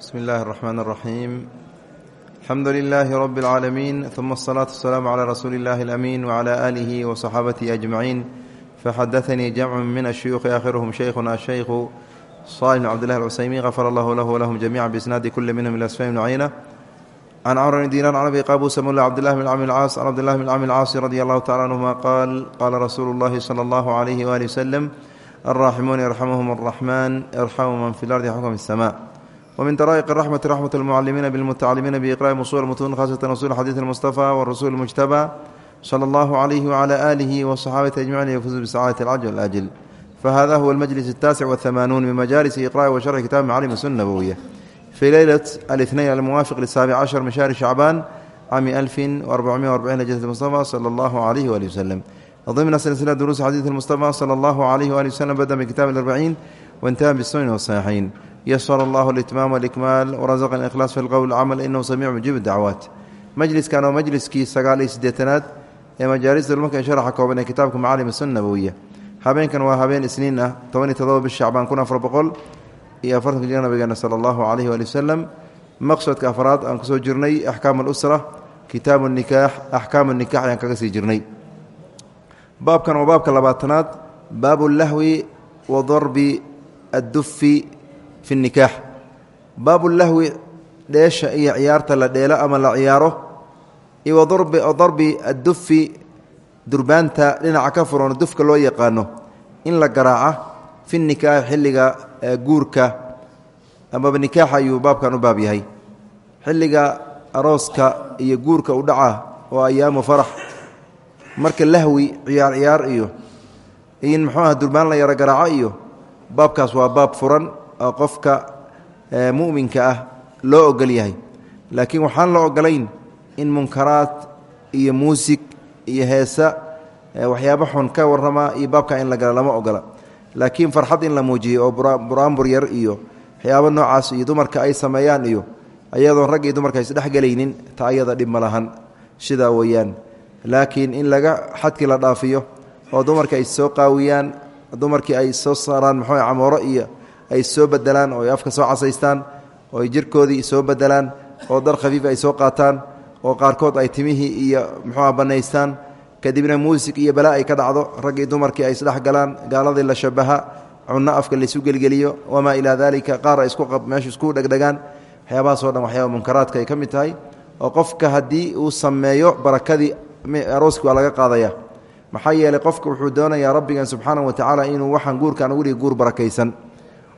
بسم الله الرحمن الرحيم-الحمد لله رب العالمين ثم الصلاة والسلام على رسول الله الأمين وعلى آله وصحابته أجمعين فحدثني جمع من الشhyوخ آkhرهم شhيkhna الشhyخ صالح بن الله العسyمين غفر الlه lh وlhm جميعا بإسناaد كل mنهم إلى سفيان بن عن cمر بن ديناn عن أبي qاbوس mولى عبد الله بن cم الcاaص عن عبد الله بن cم الcاaص رضي الله تعالى عنهma qال qاla رsuuل الlhi صلى الله عليه وآله وسلم الراحمون يرحمهم الرحمن ارحموا mن في الأرض حكم السماء يرحمكم في السماء ومن طرائق الرحمة رحمة المعلمين بالمتعلمين بإقراء مصول المتون خاصة رسول حديث المصطفى والرسول المجتبى صلى الله عليه وعلى آله وصحابته أجمعين يفوزوا بسعادة العجل والآجل فهذا هو المجلس التاسع والثمانون من مجالس إقراء وشرح كتاب معالم السنة النبوية في ليلة الاثنين الموافق للسابع عشر من شهر شعبان عام 1440 لجنة المصطفى صلى الله عليه وآله وسلم ضمن سلسلة دروس حديث المصطفى صلى الله عليه وآله وسلم بدأ بكتاب الأربعين وانتهى بالسنن والصحيحين يسر الله الإتمام والإكمال ورزقنا الإخلاص في القول والعمل إنه سميع مجيب الدعوات مجلس كان مجلس كي سقالي سديتناد ee majaalista dhulmarkan sharaxa kooban ee kitaabka macaalim sunna nabowiya habeenkan waa habeen isniin ah toban iyo todoba bish shacbaan kun afar boqol iyo afartanka jir nabigeena sala allahu calayhi waali wasalam maqsadka afraad aan kusoo jirnay axkaam alusra kitaabu nikaax axkaamu nikax ayaan kaga sii jirnay baabkan waa baabka labaatanaad baabu lahwi wa darbi addufi fi nikaax. Baabu lahwi dheesha iyo ciyaarta la dheelo ama la ciyaaro. Iyo darbi addufi durbaanta dhinaca ka furan dufka loo yaqaano. In la garaaca fi nikaaxi xilliga guurka. Amaba nikaaxa ayuu baabkan u baab yahay. Xilliga arooska iyo guurka u dhaca oo ayaamu farax. Marka lahwi ciyaar ciyaar iyo in muxuu aha durbaan la yaro garaaco iyo baabkaas waa baab furan qofka mu'minka ah loo ogol yahay. Laakiin waxaan la ogolayn in munkaraad iyo muusig iyo heesa waxyaaba xun ka warrama iyo baabka in la gala lama ogola. Laakiin farxad in la muujiyo oo buraanbur yar iyo waxyaaba noocaas iyo dumarka ay sameeyaan iyo ayadoon rag iyo dumarka isdhexgelaynin ta ayada dhib ma lahan. Sidaa weeyaan. Laakiin in laga xadkii la dhaafiyo oo dumarka ay soo qaawiyaan dumarkii ay soo saaraan muxuu camooro iyo ay soo bedelaan oo afka soo casaystaan oo ay jirkoodii soo bedelaan oo dar khafiif ay soo qaataan oo qaarkood ay timihii iyo muxuuha bannaystaan. Kadibna muusig iyo balaa ay ka dhacdo raggii dumarkii ay isdhex galaan gaaladii la shabaha cunno afka laisu gelgeliyo wamaa ilaa daalika qaar ay isku meesha isku dhegdhegaan. Waxyaabahaasoo dhan waxyaaba munkaraadka ay ka tahay oo qofka haddii uu sameeyo barakadii arooski waa laga qaadaya. Maxaa yeelay qofka wuxuu doonayaa rabbigan subxaana wa tacaala inuu waxaan guurkaan ugu dhigi guur barakaysan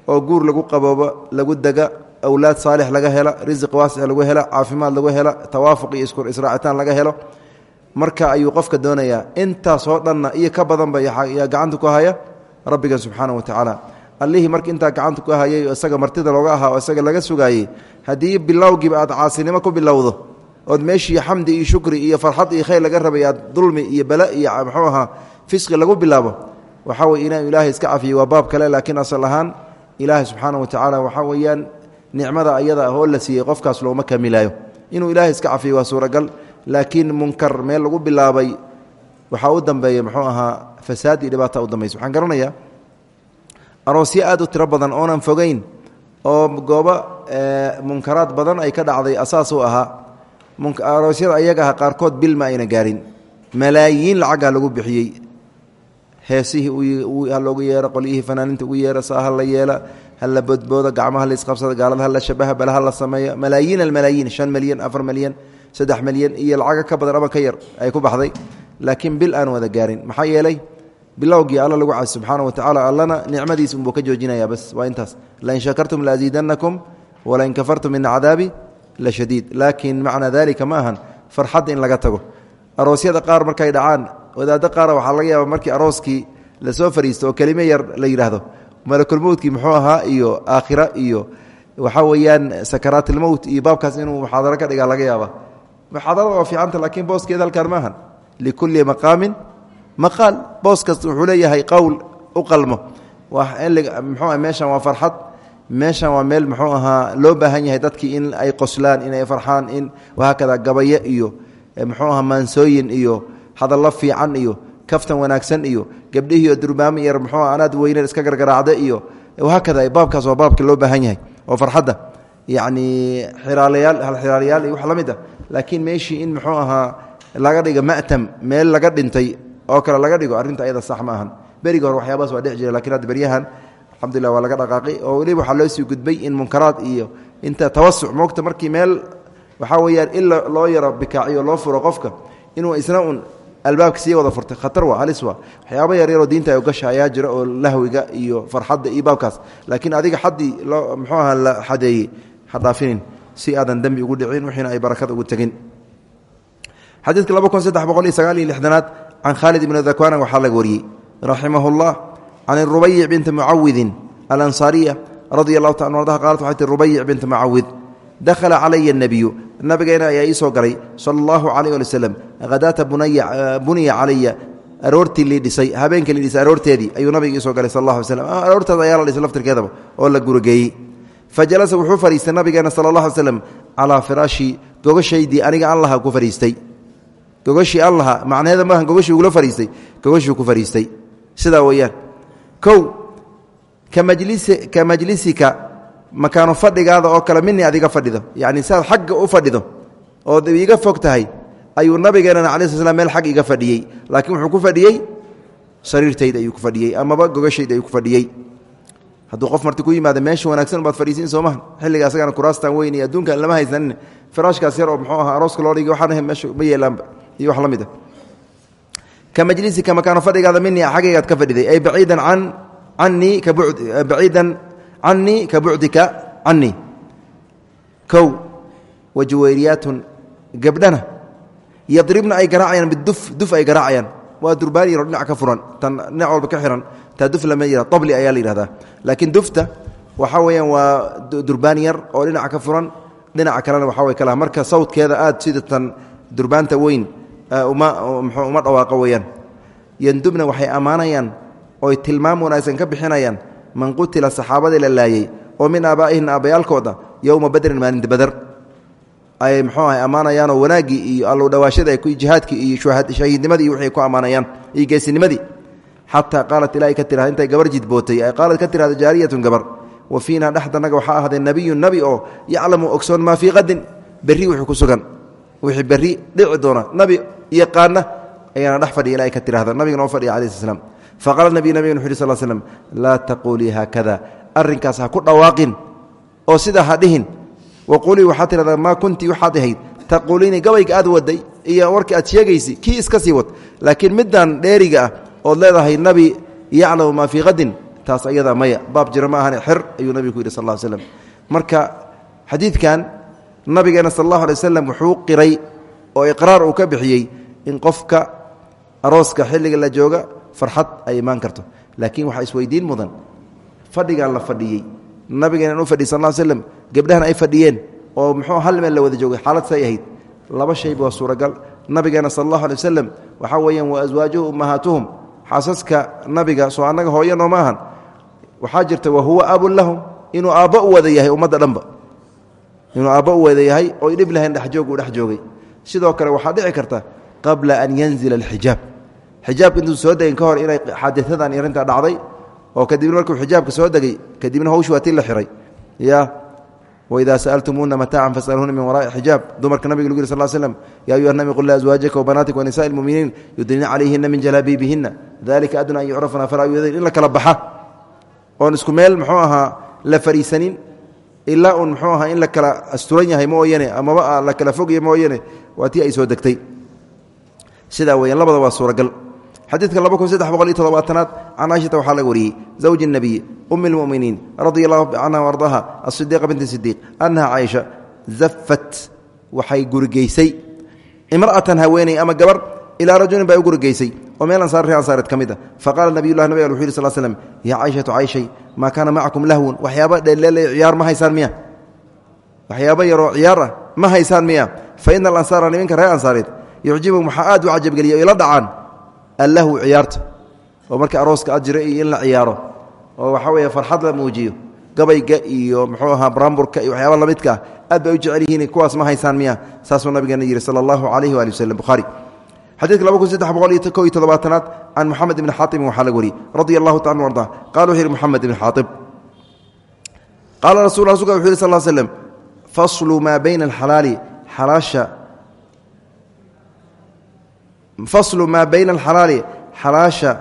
oo guur lagu qaboobo lagu dega awlaad saalix laga hela risiq waasix lagu hela caafimaad lagu hela tawaafuq iyo isku israacitaan laga helo. Marka ayuu qofka doonayaa intaasoo dhanna iyo ka badanba yaa gacanta ku haya rabbigan subxaana wa tacaala. Allihii marka intaa gacanta ku hayay oo martida looga ahaa oo laga sugaayey haddii bilowgiiba aad caasinimo ku bilowdo ood meeshii xamdi iyo shukri iyo farxad iyo khayr laga rabay dulmi iyo bala iyo muxuu ahaa fisqi lagu bilaabo waxaa weye inuu ilaahay iska cafiyo waa baab kale laakiin asal ahaan ilaahay subxaana wa tacaala waxaa weeyaan nicmada ayada ah oo la siiyey qofkaas looma kamilaayo. Inuu ilaahay iska cafiyo waa suuragal laakiin munkar meel lagu bilaabay waxaa u dambeeya muxuu ahaa fasaad iyo dhibaata u dambaysa waxaan garanayaa aroosyo aad u tiro badan oonan fogeyn oo goobo munkaraad badan ay ka dhacday asaas u ahaa aroosyada ayaga ah qaarkood bil ma ayna gaarin. Malaayiin lacagah lagu bixiyey heesihii ha loogu yeero qolyihii fanaaninta ugu yeera saa ha la yeela hala bodbooda gacmaha la isqabsada gaalada hala shabaha balaha la sameeyo malaayiin almalaayiin shan milyan afar milyan saddex milyan iyo lacago ka badan ama ka yar ay ku baxday. Laakiin bil aan wada gaarin. Maxaa yeelay bilowgii alla lagu casi subxaana wa allana nicmadiis unbuu ka joojinaya bas. Waa intaas. Lain shakartum laaziidanakum walain kafartum ina cadaabi la shadiid. Laakiin macnaa dalika ma ahan. Farxadda in laga tago. Aroosyada qaar markay dhacaan wadaaddo qaara waxaa laga yaaba markii arooskii la soo fariisto oo kelime yar la yidhaahdo malakulmowtkii muxuu ahaa iyo aakhira iyo waxaa weeyaan sakaraatilmowt iyo baabkaas inuu muxaadaro ka dhigaa laga yaaba muxaadarada waa fiicanta laakiin booskeeda halkaan maahan likulli maqaamin maqaal. Boos kasta wuxuu leeyahay qowl u qalmo. Mxuu meeshan waa farxad. Meeshan waa meel muxuu ahaa loo baahan yahay dadkii in ay qoslaan inay farxaan in wahaakada gabaye iyo muxuu ahaa maansooyin iyo hadallo fiican iyo kaftan wanaagsan iyo gabdhihiiyo durbaamo yar muxuu anaad weyne iska gargaraacda iyo wahaakada baabkaas waa baabka loo baahan yahay oo farxadda yacni xiraalayaal halxiraalayaal iyo wax ah. Laakiin meeshii in muxuu ahaa laga dhigo ma'tam meel laga dhintay oo kale laga dhigo arrinta ayada sax ma ahan. Beriga hore waxyaabaas waa dhec jira laakiin hadda beryahan waa laga dhaqaaqay oo weliba waxaa loo sii gudbay in munkaraad iyo inta tawasuc moogta markii meel waxaa weeyaan in loo yaro bikaaciyo loo furo qofka inuu isna albaabka sii wada furtay. Khatar waa halis waa. Waxyaaba yaryaroo diinta ay gasha ayaa jira oo lahwiga iyo farxadda iyo baabkaas. Laakiin adiga xaddii loo muxuu aha la xadeeyey ha dhaafinin si aadan dembi ugu dhicin wixiina ay barakada ugu tegin xadiidka laba kun saddex boqol iyo sagaal iyo lixdanaad can khaalid ibni dakwana waxaa laga wariyey. Raximah اllah can rubayic binti mucawidin alansaariya radia allahu ta ardaha qaalat waxay tii rubayic binti mucawid dakhala calaya اnebiyu nabigeena ayaa ii soo galay sala allahu calayh ali waslem hadaata buniya calaya aroortii lii dhisay habeenkii lii dhisay aroorteedii ayuu nabiga ii soo galay sal alay slm aroortaas ayaa la dhisay laftirkeedaba oo la gurageeyey fa wuxuu fadhiistay nabigeena sala allah alay slem calaa firaashi gogashaydii aniga an ku fadhiistay. Gogashii an macnaheeda maaha gogashii ugula fadhiistay gogashii ku fadhiistay. Sidaa weeyaan. Kow ka majlisika makaano fadhigaada oo kale mini adiga fadhido. Yani siaad xagga u fadhido ood iga fog tahay ayuu nabigeenana ala sl slam meel xag iga fadhiyey. Laakiin wuxuu ku fadhiyey sariirtayda ayuu ku fadhiyey amaba gogashayda ayuu ku fadhiyey. Hadduu qof marti ku yimaada meesha wanaagsan baad fadhiisiin soomaha. Xilliga asagana kuraastan weyn iyo adduunkan lama haysanin. Firaashkaas yar oo muxuu aha arooska loo dhigi waxaan meesha ma yeelaanba iyo wax la mid ka majlisika makaano fadhigaada mini xaggaygaad ka fadhiday. Ay baciidan can canii ka baciidan canii ka bucdika canii kow wajuwayriyaatun gabdhana. Yadribna ay garaacayaan biduf duf ay garaacayaan. Waa durbaan yaroo dhinac ka furan tan dhinac walba ka xihan taa duf lama yihah abli ayaa la yihahdaa laakiin dufta waxaa weeyaan waa durbaan yar oo dhinaca ka furan dhinaca kalena waxa way kalaha marka sawdkeeda aad oy tilmaam wanaagsan ka bixinayaan man qutila saxaabadii la laayey oo min aabaa'ihina aabbayaalkooda yowma badrin maalinta bader ay mxuu ahay ammaanayaanoo wanaaggii iyo allow dhawaashada jihaadkii iyo shahiidnimadii iyo ku ammaanayaan iyo geesinimadii xataa qaalat ilaahay ka tirahda intay gabar jidbootay ay qaalat ka tirahda jaariyatun gabar wa fiina dhexdanaga waxaa ahday nebiyun nebi oo yaclamu ogsoon maa fii qadin berri wixii ku sugan wixii berri dhici doona nabi yaqaana ayaana dhex ilahay ka tirahda nabigana oo fadhiya calayi sl faqala nabiy nabigan wuxu uhi sal slm laa taquulii haakada arrinkaas ku dhawaaqin oo sidaa ha dhihin. Waqulii waxaad tidhahdaa maa kuntii waxaad ahayd. Taquuliinii gabayga waday iyo warka aad sheegaysi kii iska sii wad. Laakiin middan dheeriga ah leedahay nabi yaclamu maa fii qadin taas ayadaa maya. Baab jira ma ahane xer ayuu nabigu ku yidhi sal slam marka xadiidkan nabigeena sal allahu alay wuxuu qiray oo iqraar uu ka bixiyey in qofka arooska xilliga la jooga farxad ay imaan karto. Laakiin waxaa isweydiin mudan fadhigan la fadhiyey nabigeena u fadhiy sal slm gebdhahan ay fadhiyeen oo muxuu hal meel la wada joogay xaalad say laba shayba waa suuragal. Nabigeena sal allahu alay waslem waxaa weeyaan wa aswaajuhu ummahaatuhum xaasaska nabiga soo annaga hooyo nooma ahan. Waxaa jirta wa huwa abun lahum. Inuu aabbo wada yahay ummadda dhanba. Inuu aabbo wada yahay oy dhib lahayn dhexjoog uu dhex joogay. Sidoo kale waxaa dhici karta qabla an yanzila alxijaab xijaabka intuu soo degin ka hor inay xaadiadan arrintaa dhacday oo kadibna markuu xijaabka soo degay kadibna hawshu waa ti la xiray. Ya waidaa sa'altumuuna mataacan fasaluuna min waraai xijaab. Dumarka nabiga lagu yiri sal ya ayuha nabi qul liazwaajika wabanaatika wanisaai lmuminiin yudnina calayhina min jalaabiibihina dalika adna an yucrafna falaa yudayn in la kala baxa. Oon isku meel muxuu ahaa la fariisanin ilaa un muxuu ahaa in la kala asturan yahay mooyane amaba la kala fogya mooyane waa tii ay soo degtay. Sidaa weeyaan labada waa suuragal xadiidka laba kun saddex boqol iyo todobaatanaad can caaishata waxaa laga wariyey zawji اnabiyi um اlmuminiin radia allahu canha ardaha asidiiqa binti sidiiq annaha caaisha zafat waxay gurigaysay imra'atan haweeney ama gabar ilaa rajulin bay u gurigaysay oo meel ansaar ree ansaareed ka mid a faqaala nabiyullahi nabig al wuxu yiri sal slm yaa caaishatu caishay maa kaana macakum lahwun? Waxyaaba dheeleelay ciyaar ma haysaan miya. Waxyaaba yaroo ciyaar ah ma haysaan miya. Fa ina alansaara niminka reer ansaareed yucjibum waxaa aad u cajabgeliya o ila dhacaan allahwu ciyaarta oo marka arooska ad jira iyo in la ciyaaro oo waxaa weeye farxad la muujiyo gabayga iyo muxuu ahaa baramburka iyo waxyaaba lamidka ah aad bay u jecel yihiin kuwaas ma haysaan miya saasuu nabigeena yihi sala allahu calayhi waali waslem bukhaari xadiidka laba kun saddex boqol iyo ko iyo toddobaatanaad can moxamed ibni xaatibin waxaa laga wariyey radia allahu taala anu arda qala wuxu yihi moxamed ibni xaatib. Qaala rasul rasulka wuxu yhi sal slem faslu maa bayna alxalaali xalaasha faslu maa bayna alxalaali xalaasha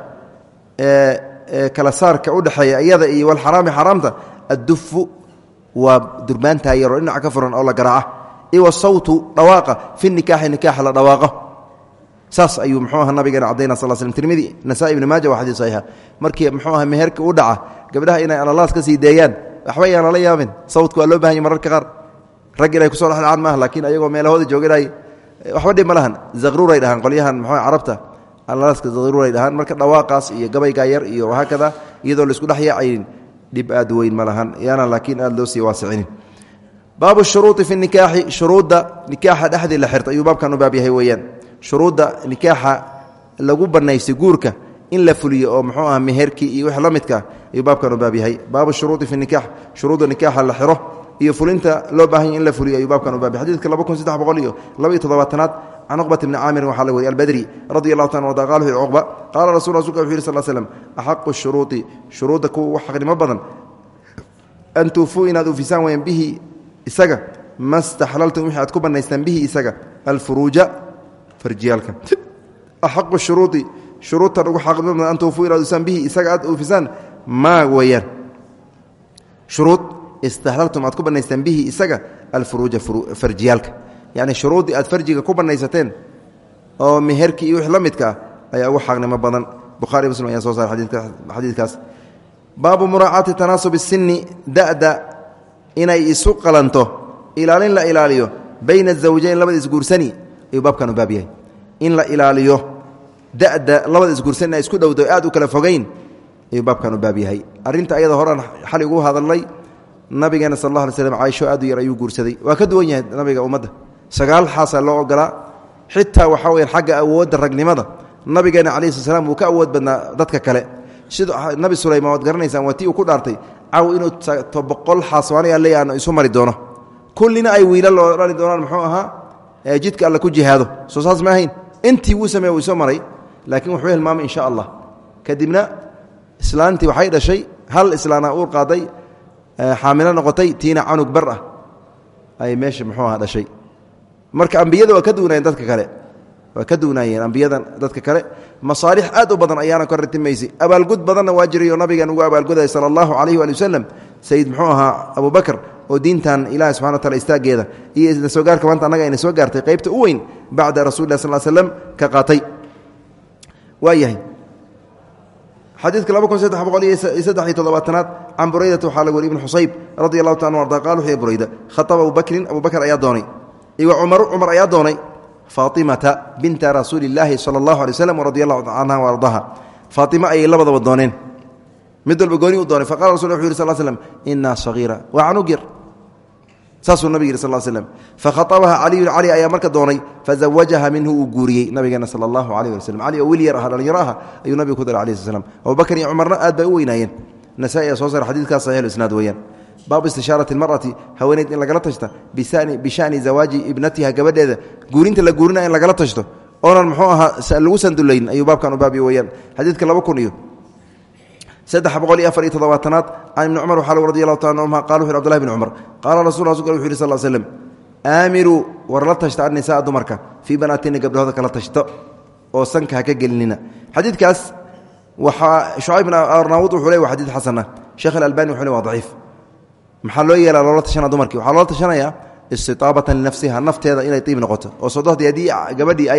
kala saarka udhexeeya iyada iyo walxaraami xaraamta addufu waa durbaantaa yaroo dhinaca ka furan oo la garaaca. Iwa sawtu dhawaaqa fi nikaaxi nikaaxa la dhawaaqo. Saas ayuu mxuu aha nabigeena cadayna sal slm tirmidi nasaai ibni maaja waa xadii saxiixa. Markii muxuu aha meherka u dhaca gabdhaha inay alalaas ka sii deeyaan waxba yaan lala yaabin sawdku waa loo baahan yay mararka ku soo dhexdhacaan maaha waxba dhib ma lahan. Zaqruuray dhahaan qolyahan mxuu carabta. Alaalaaska zaqruuray dhahaan marka dhawaaqaas iyo gabaygaa yar iyo wahaakada iyadoo la isku dhex yaacaynin dhib aad weyn ma lahan. Laakiin aad loo sii waasicinin. Baabu shuruui fi nikaaxi shuruudda nikaaxa dhexdii la xirta ayuu baabkan u baab yahay weeyaan. Shuruudda nikaaxa lagu banaystay guurka in la fuliyo oo muxuu aha meherkii iyo wix la midka ayuu baabkan u baab yahay. Baabu shuruudi fi nikaax shuruudda nikaaxa iyo fulinta loo baahanya in la fuliyo ayuu baabkan u baab yahay xadidka laba kun saddex boqol iyo laba iyo toddobaatanaad can cuqbat bni caamirin waxaa la weriy albadri radi allahu taala arda qala wuxu cuqba qaala rasul rasulka wuxu yiri sal slm axaqu shuruudi shuruudda kuwa ugu xaqnimo badan an tuufuu inaad uufisaan weyaan bihi isaga ma staxlaltum wixii aad ku bannaystaan bihi isaga alfuruuja farjiyaalka. Axaqu shuruudi shuruudtan ugu xaqnimo badan an tuufuu inaad uufisaan bihi isaga aad uufisaan istaxlaltum aad ku bannaystaan bihi isaga alfuruuja farjiyaalka. Yacni shuruuddii aad farjiga ku bannaysateen oo meherkii iyo wix la midka ah ayaa ugu xaqnimo badan. Bukhari muslim ayaa soo saaray xadiidkaas. Baabu muraacaati tanaasub sinni da'da inay isu qalanto ilaalin la ilaaliyo bayna zawjayn labada isguursani ayuu baabkan u yahay. In la ilaaliyo da'da labada isguursan isku dhowdo aad u kala fogayn ayuu baabkan u yahay. Arrinta ayada horean xali ugu hadalnay nabigeena sal alla alay caaisho aad u yar ayuu guursaday. Waa ka duwan yahay nabiga ummadda. Sagaal xaasaa loo ogolaa xitaa waxaa weya xagga awoodda ragnimada. Nabigeena calayi sl slam ka awood badnaa dadka kale. Sida nabi sulaymaan waad garanaysaan waa uu ku dhaartay. Caw inuu boqol xaaswaanay alle aan isu mari doono. Kullina ay wiila loo dhali doonaan muxuu ahaa? Jidka alle ku jihaado. Soo saas ma intii wuu sameeye wuu iso maray. Laakiin wuxuu hilmaamay insha allah. Kadibna islaantii waxay dhashay hal islaana uur qaaday xaamilo noqotay tiina canug bar ah. Ay meesha muxuu aha dhashay. Marka ambiyada waa ka duunaayeen dadka kale. Waa ka duunaayeen ambiyadan dadka kale. Masaalix aad u badan ayaana ka ratimaysay abaalgud badanna waa jiray oo nabigan ugu abaalgudaya sala allahu calayhi waali wasalam sayid muxuu ahaa abubakr oo diintan ilahi subxana wa taala istaaggeeda iyo isla soo gaarka maanta annaga ayna soo gaartay qaybta u weyn bacda rasuli lah sal slam ka qaatay. Waa yahay xadiidka laba kun saddex boqol iyo saddex iyo toddobaatanaad can buraydata waxaa laga wari ibn xusayb radi allahu taala arda qal wuxuu burayda khataba abu bakrin. Abu bakr ayaa doonay. Iyo cumaru cumar ayaa doonay faatimata binta rasuuli illaahi sala allahu alay waslam radi allahu canha wa ardaha. Faatima ayay labadaba dooneen. Mid walba gooni u doonay faqala rasul wuxu yiri sal slm inaa sagiira. Waa canug yar saasuu nabig yiri sal slm fakhaطabaha caliyun cali ayaa marka doonay fazawajaha minhu uu guuriyey nabigeena sala allahu alayh ali slm cali oo wiil yar nabiga ku daray alayh sl slam abubakr iyo cumarna aad bay u weynaayeen. Nasaa-i ayaa soo saaray xadidkaas saxiix isnaad weeyaan. Baabu istishaarati mar'ati haweeneyd in lagala tashta bishani zawaaji ibnatiha gabadheeda guurinta la guurinaya in lagala tashto. Oonan muxuu ahaa lagu sandulayn ayuu baabkan u baabiy weyaan xadiidka laba kun iyo saddex boqol iyo afar iyo toddobaatanaad can ibni cumar waxaa lg radi allahu taala anhuma qala wuxu abdulahi bn cumar qaala rasul rasulka wuxu yhi sal slm aamiruu war la tashta annisaa dumarka fii banaatina gabdhahooda kala tashto oo sanka ha ka gelinina. Xadiidkaas waxaa shucayb bin arnaawud wuxuu le wa xadiid xasana sheekh alalbani wuxuu le waa daciif. Maxaa loo yeelaa loola tashanaa dumarkii? Waxaa loola tashanayaa istitaabatan linafsiha nafteeda inay iib noqoto oo sodohdii haddii gabadhii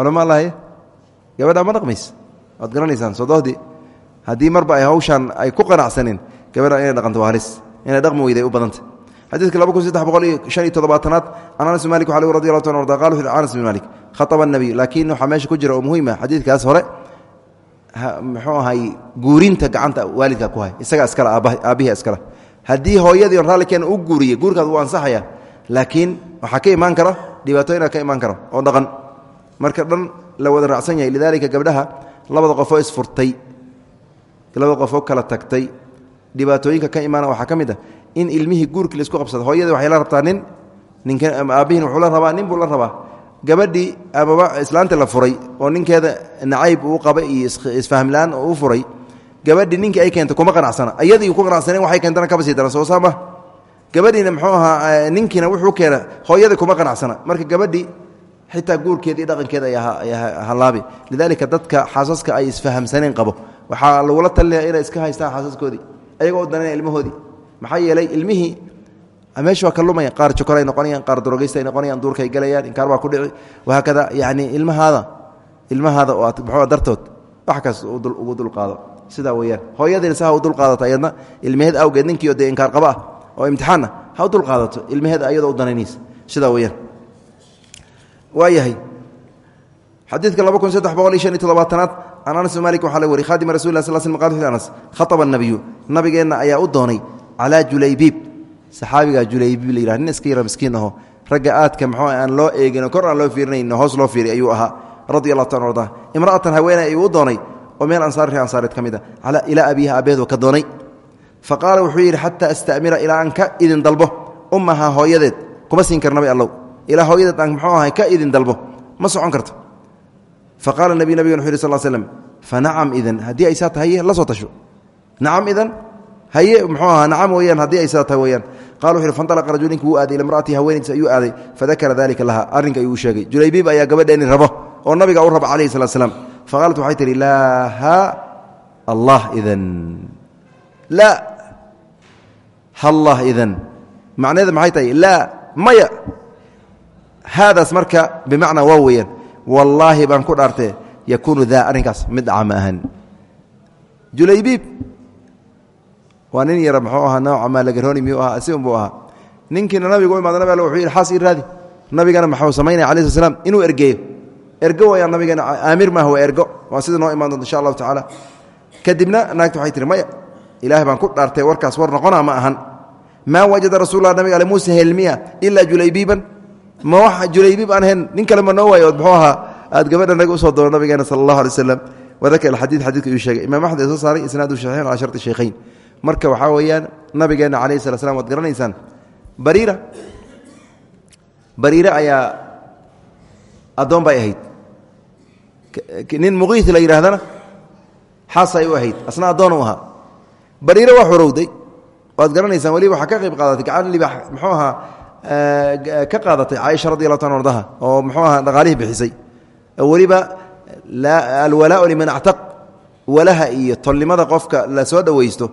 dhaqmaysaa culama lahay? Gabadhaa ma dhaqmays waad garanaysaan sodohdii haddii marba ay hawshaan ay ku qanacsanin gabadha inay dhaqanto waa inay dhaqmi weyday u badanta xadiidka laba kun saddex boqol iyo shan iyo toddobaatanaad anas malik waxa lg radi allahu ta arda wuxu anas malik khataba nabiy laakiin waxaa ku jira oo muhiima xadiidkaas hore muxuu ahay guurinta gacanta waalidka ku hay isagaa iskale aabbihi iskale haddii hooyadii on raallikeen u guuriye guurkaas wuu ansaxaya laakiin waxaa ka imaan kara dhibaatooyina ka imaan kara oo dhaqan marka dhan la wada raacsan yahay. Lidaalika gabdhaha labada qofoo isfurtay labada qofoo kala tagtay dhibaatooyinka ka imaana waxaa ka mid ah in ilmihii guurkii la isku qabsado hooyadii waxay la rabtaa nin ninka aabbihin wuxuu la rabaa nin buu la rabaa. Gabadhii amaba islaanta la furay oo ninkeeda nacayb uu qaba iyo isfahmla-aan furay gabadhi ninkii ay keento kuma qanacsana. Ayadii ku qanacsaneen waxay keentana kaba sii daran soo saama. Gabadhiina muxuu ahaa ninkiina wuxuu keena hooyadii kuma qanacsana. Marka gabadhi xitaa guurkeeda iyo dhaqankeeda ay halaabi lidaalika dadka xaasaska ay isfahamsaneen qabo. Waxaa lagula talinaya inay iska haystaan xaasaskoodii ayagoo danana ilmahoodii. Maxaa yeelay ilmihii meesha waa ka lumaya. Qaar jokor ay noqonayaan qaar darogeysta ay noqonayaan duurka ay inkaar baa ku dhici. Wahaakada yani ilmahaada ilmahaada oo aad muxuu dartood wax kaas ugu dulqaado sidaa weyaan hooyadiina si ha u dulqaadato ayadna ilmaheed awgeed ninkiio dee inkaar qaba ah oo imtixaanna ha u dulqaadato ilmaheed ayadoo u danaynaysa sidaa weyaan waayahay xadiidka laba kun saddex boqol iyo shan iyo toddobaatanaad can anas bin malik waxaa la wari khadima rasul lah sl sl qal wuxu anas khaطaba الnabiyu nabigeenna ayaa u doonay calaa julaybiib saxaabigaa julaybiib la yihah nin iska yara miskiin aho ragga aadka mxuu aan loo eegin kor aan loo fiirinayn hoos loo fiiriy ayuu ahaa radi allah ta arda imra'atan haweeney ayuu u doonay oo meel ansaari reer ansaareed ka mid a ilaa abiiha abeedu ka doonay fa qaala wuxuu yidhi xataa astamira ilaa aan ka idin dalbo ummaha hooyadeed kuma siin kar nabi allow ilaa hooyadeed aan mxuu ahay ka idin dalbo. Ma socon karto. Fa qaala nabi nabigan wuxu yhi sal slm fa nacam idan haddii ay saa tahay la soo tasho. Nacam idan? Haye muxuu ahaa nacam weyaan haddii ay saa tahay weyaan qala wuxu yhi fanalaqa rajul ninkii wuu aaday ila imra'atii haweenaydiis ayuu aaday fadakara dalika laha arrinka ayuu u sheegay. Julaybiib ayaa gabadheeni rabo oo nabiga u raba calayhi salat slam faqaalat waxay tihi laa ha allah idan. Laa hallah idan. Macnaheeda maxay tahay? Laa maya haadaas marka bimacnaa waa weeyaan. Wallaahi baan ku dhaartee yakuunu daa arrinkaas mid dhaca ma ahan. Julaybiib waa nin yara muxuu ahaa nooca maalagarooni miyuu ahaa? Si unbuu ahaa. Ninkiina nabigu u imaada nabig alle wuxuu yidhi xaas ii raadi. Nabigana maxuu samaynaya alai sl slam inuu ergeeyo. Ergo wayaan nabigeena aamir maaha waa ergo. Waa sida noo imaan doonta insha allahu tacaala. Kadibna naagta waxay tihi maya ilaahay baan ku dhaartay warkaas war noqona ma ahan. Maa wajada rasuullah nabiga ale muuse helmiya ilaa julaybiiban ma wax julaybiib aan hen nin kale ma noo waayo ood muxuu ahaa aad gabadha naga u soo doono nabigeena sala allahu alay waslam wadakar alxadiid xadidka uu sheegay. Imam axmed ee soo saaray isnaadu shaxiixin calaa sharti shaykhayn marka waxaa weeyaan nabigeena calayhi sala slam waad garanaysaan bariira bariire ayaa addoon bay ahayd. Nin muqiis la yidhaahdana xaasay u ahayd asna addoon u ahaa. Bariire waa xorowday. Waad garanaysaan weliba waxaa ka qayb qaadatay gacan libax muxuu ahaa ka qaadatay caaisha radi allahu ta ardaha oo muxuu ahaa dhaqaalihii bixisay. Weliba alwalaau liman actaq walaha iyo tolnimada qofka la soo dhowaysto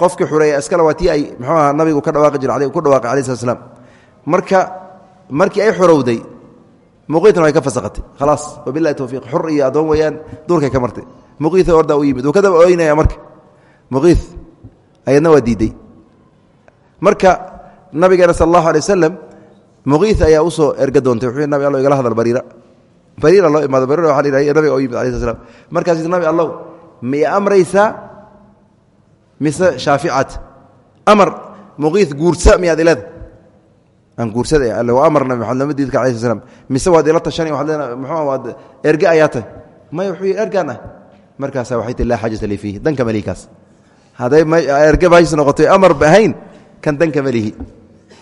qofkii xureeya iskale waa tii ay muxuu ahaa nabigu ka dhawaaqi jira ku dhawaaqay alai slat slam marka markii ay xorowday muqiitna way ka fasakhatay khalaas wabilahi towfiiq xur iyo addoon weeyaan duurkay ka martay. Muqiitha ordaa u yimid. Wuu ka daba ooynaya marka. Muqiit ayadna waa diidey marka nabigeena sal allahu alay wasalam muqiit ayaa u soo erga doontay. Wuxuu nabi allo igala hadal bariira bariira loo imaado bariira waxa la yidhaha nabiga oo yimid alai slat slam nabi allow i amraysaa mise shaaficat amar muqiit guursa miyaad ileeda aan guursada alle waa amar nabi maxamed diidka alai sl slam mise waad tashani waxaad leena muxuu waad erge ayaa tahy wuxuu yidhi ergaan ah. Markaasaa waxay tihi laa xaajata lii fiihi. Danka malihi kaas hadday erge noqotay amar ahayn kan danka malihi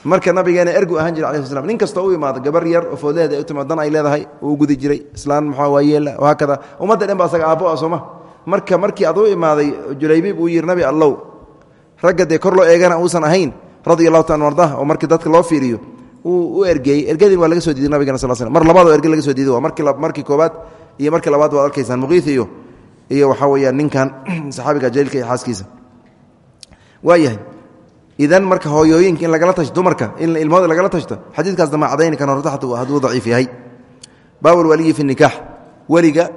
marka nabigeena ergu ahaan jira slam nin kastoo u imaado gabar yar oo foodleheeda ay u timaad dan ay leedahay uu gudi jiray. Islaan muxuu waa yeela haakada ummadda dhan ba asaga aabbo ah marka markii ad u imaaday julaybiib uu yidhi nabi allow ragga kor loo eegana uusan ahayn radia taala ardah oo markii dadka loo fiiriyo uu u ergeeyey. Ergadin waa laga soo diiday nabigana sal slam mar labaadoo erge laga soo diiday waa markii koobaad iyo markii labaad waad arkaysaan muqiit iyo iyo weeyaan ninkan saxaabiga jaliilka iyo xaaskiisa. Waayahay idan marka hooyooyinka in lagala tashto dumarka in ilmahooda lagala tashto xadiidkaas dama cadayni kan horta hadduu daciif yahay. Baabulwaliyi fi nikaax. Weliga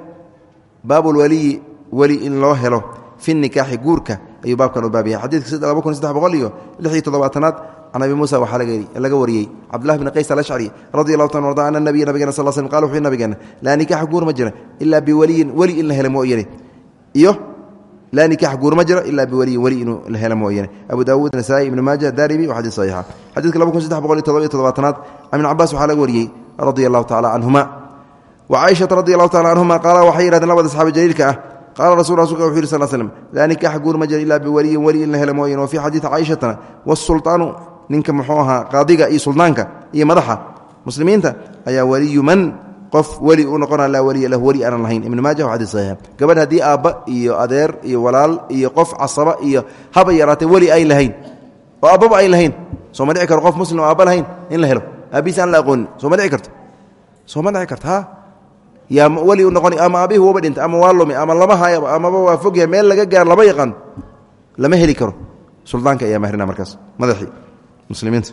baabulwaliyi weli in loo helo fi nikaaxi guurka ayuu baabkan u baab yahay xadiidka laba kun saddex boqol iyo lix iyo toddobaatanaad can abi muusa waxaa laga wariyey. Cabdullahi bn qays alashcri radi allahu ta arda ana nabiya nabigena sal sl qala wuxuu nabigeena laa nikaaxa guur ma jira ilaa biwaliyin weli in la helo mooyane iyo laa nikaax guur ma jiro ilaa biwaliyin weli inuu la helo mooyane abu daawuud nasaai ibn maaja darimi waa xadiis saxiixa. Xadiidka laba kun saddex boqol iyo todoba iyo toddobaatanaad can ibn cabaas waxaa laga wariyey radia allahu tacala canhuma wa caaishata radi allahu tacala canhuma qaala waxay yihahdeen labada saxaabi jaliilka ah. Qaala rasul rasulka wuxu yiri sal slm laa nikaaxa guur ma jiro ilaa biwaliyin weli in la helo mooyane wa fii xadiidi caaishatana wasulطaanu ninka muxuu ahaa qaadiga iyo suldaanka iyo madaxa muslimiinta ayaa waliyu man qof weli u noqona laa weliya lahu weli aanan lahayn. Ibn maaja waa xadis saxiixa gabadh haddii aabba iyo adeer iyo walaal iyo qof casaba iyo haba yaraatay weli ay lahayn oo aabbaba ay lahayn soo ma dhici karo qof muslim oo lahayn in la helo. Aabihiis aan la aqoonin soo ma dhici karto. Ha? Yaa weli u noqon ama aabbihi waba dhintay ama waa ama lama hayaba amaba waa fogyahay meel laga gaaro lama yaqaan lama heli karo. Suldaanka ayaa mahrina markaas madaxii muslimiinta.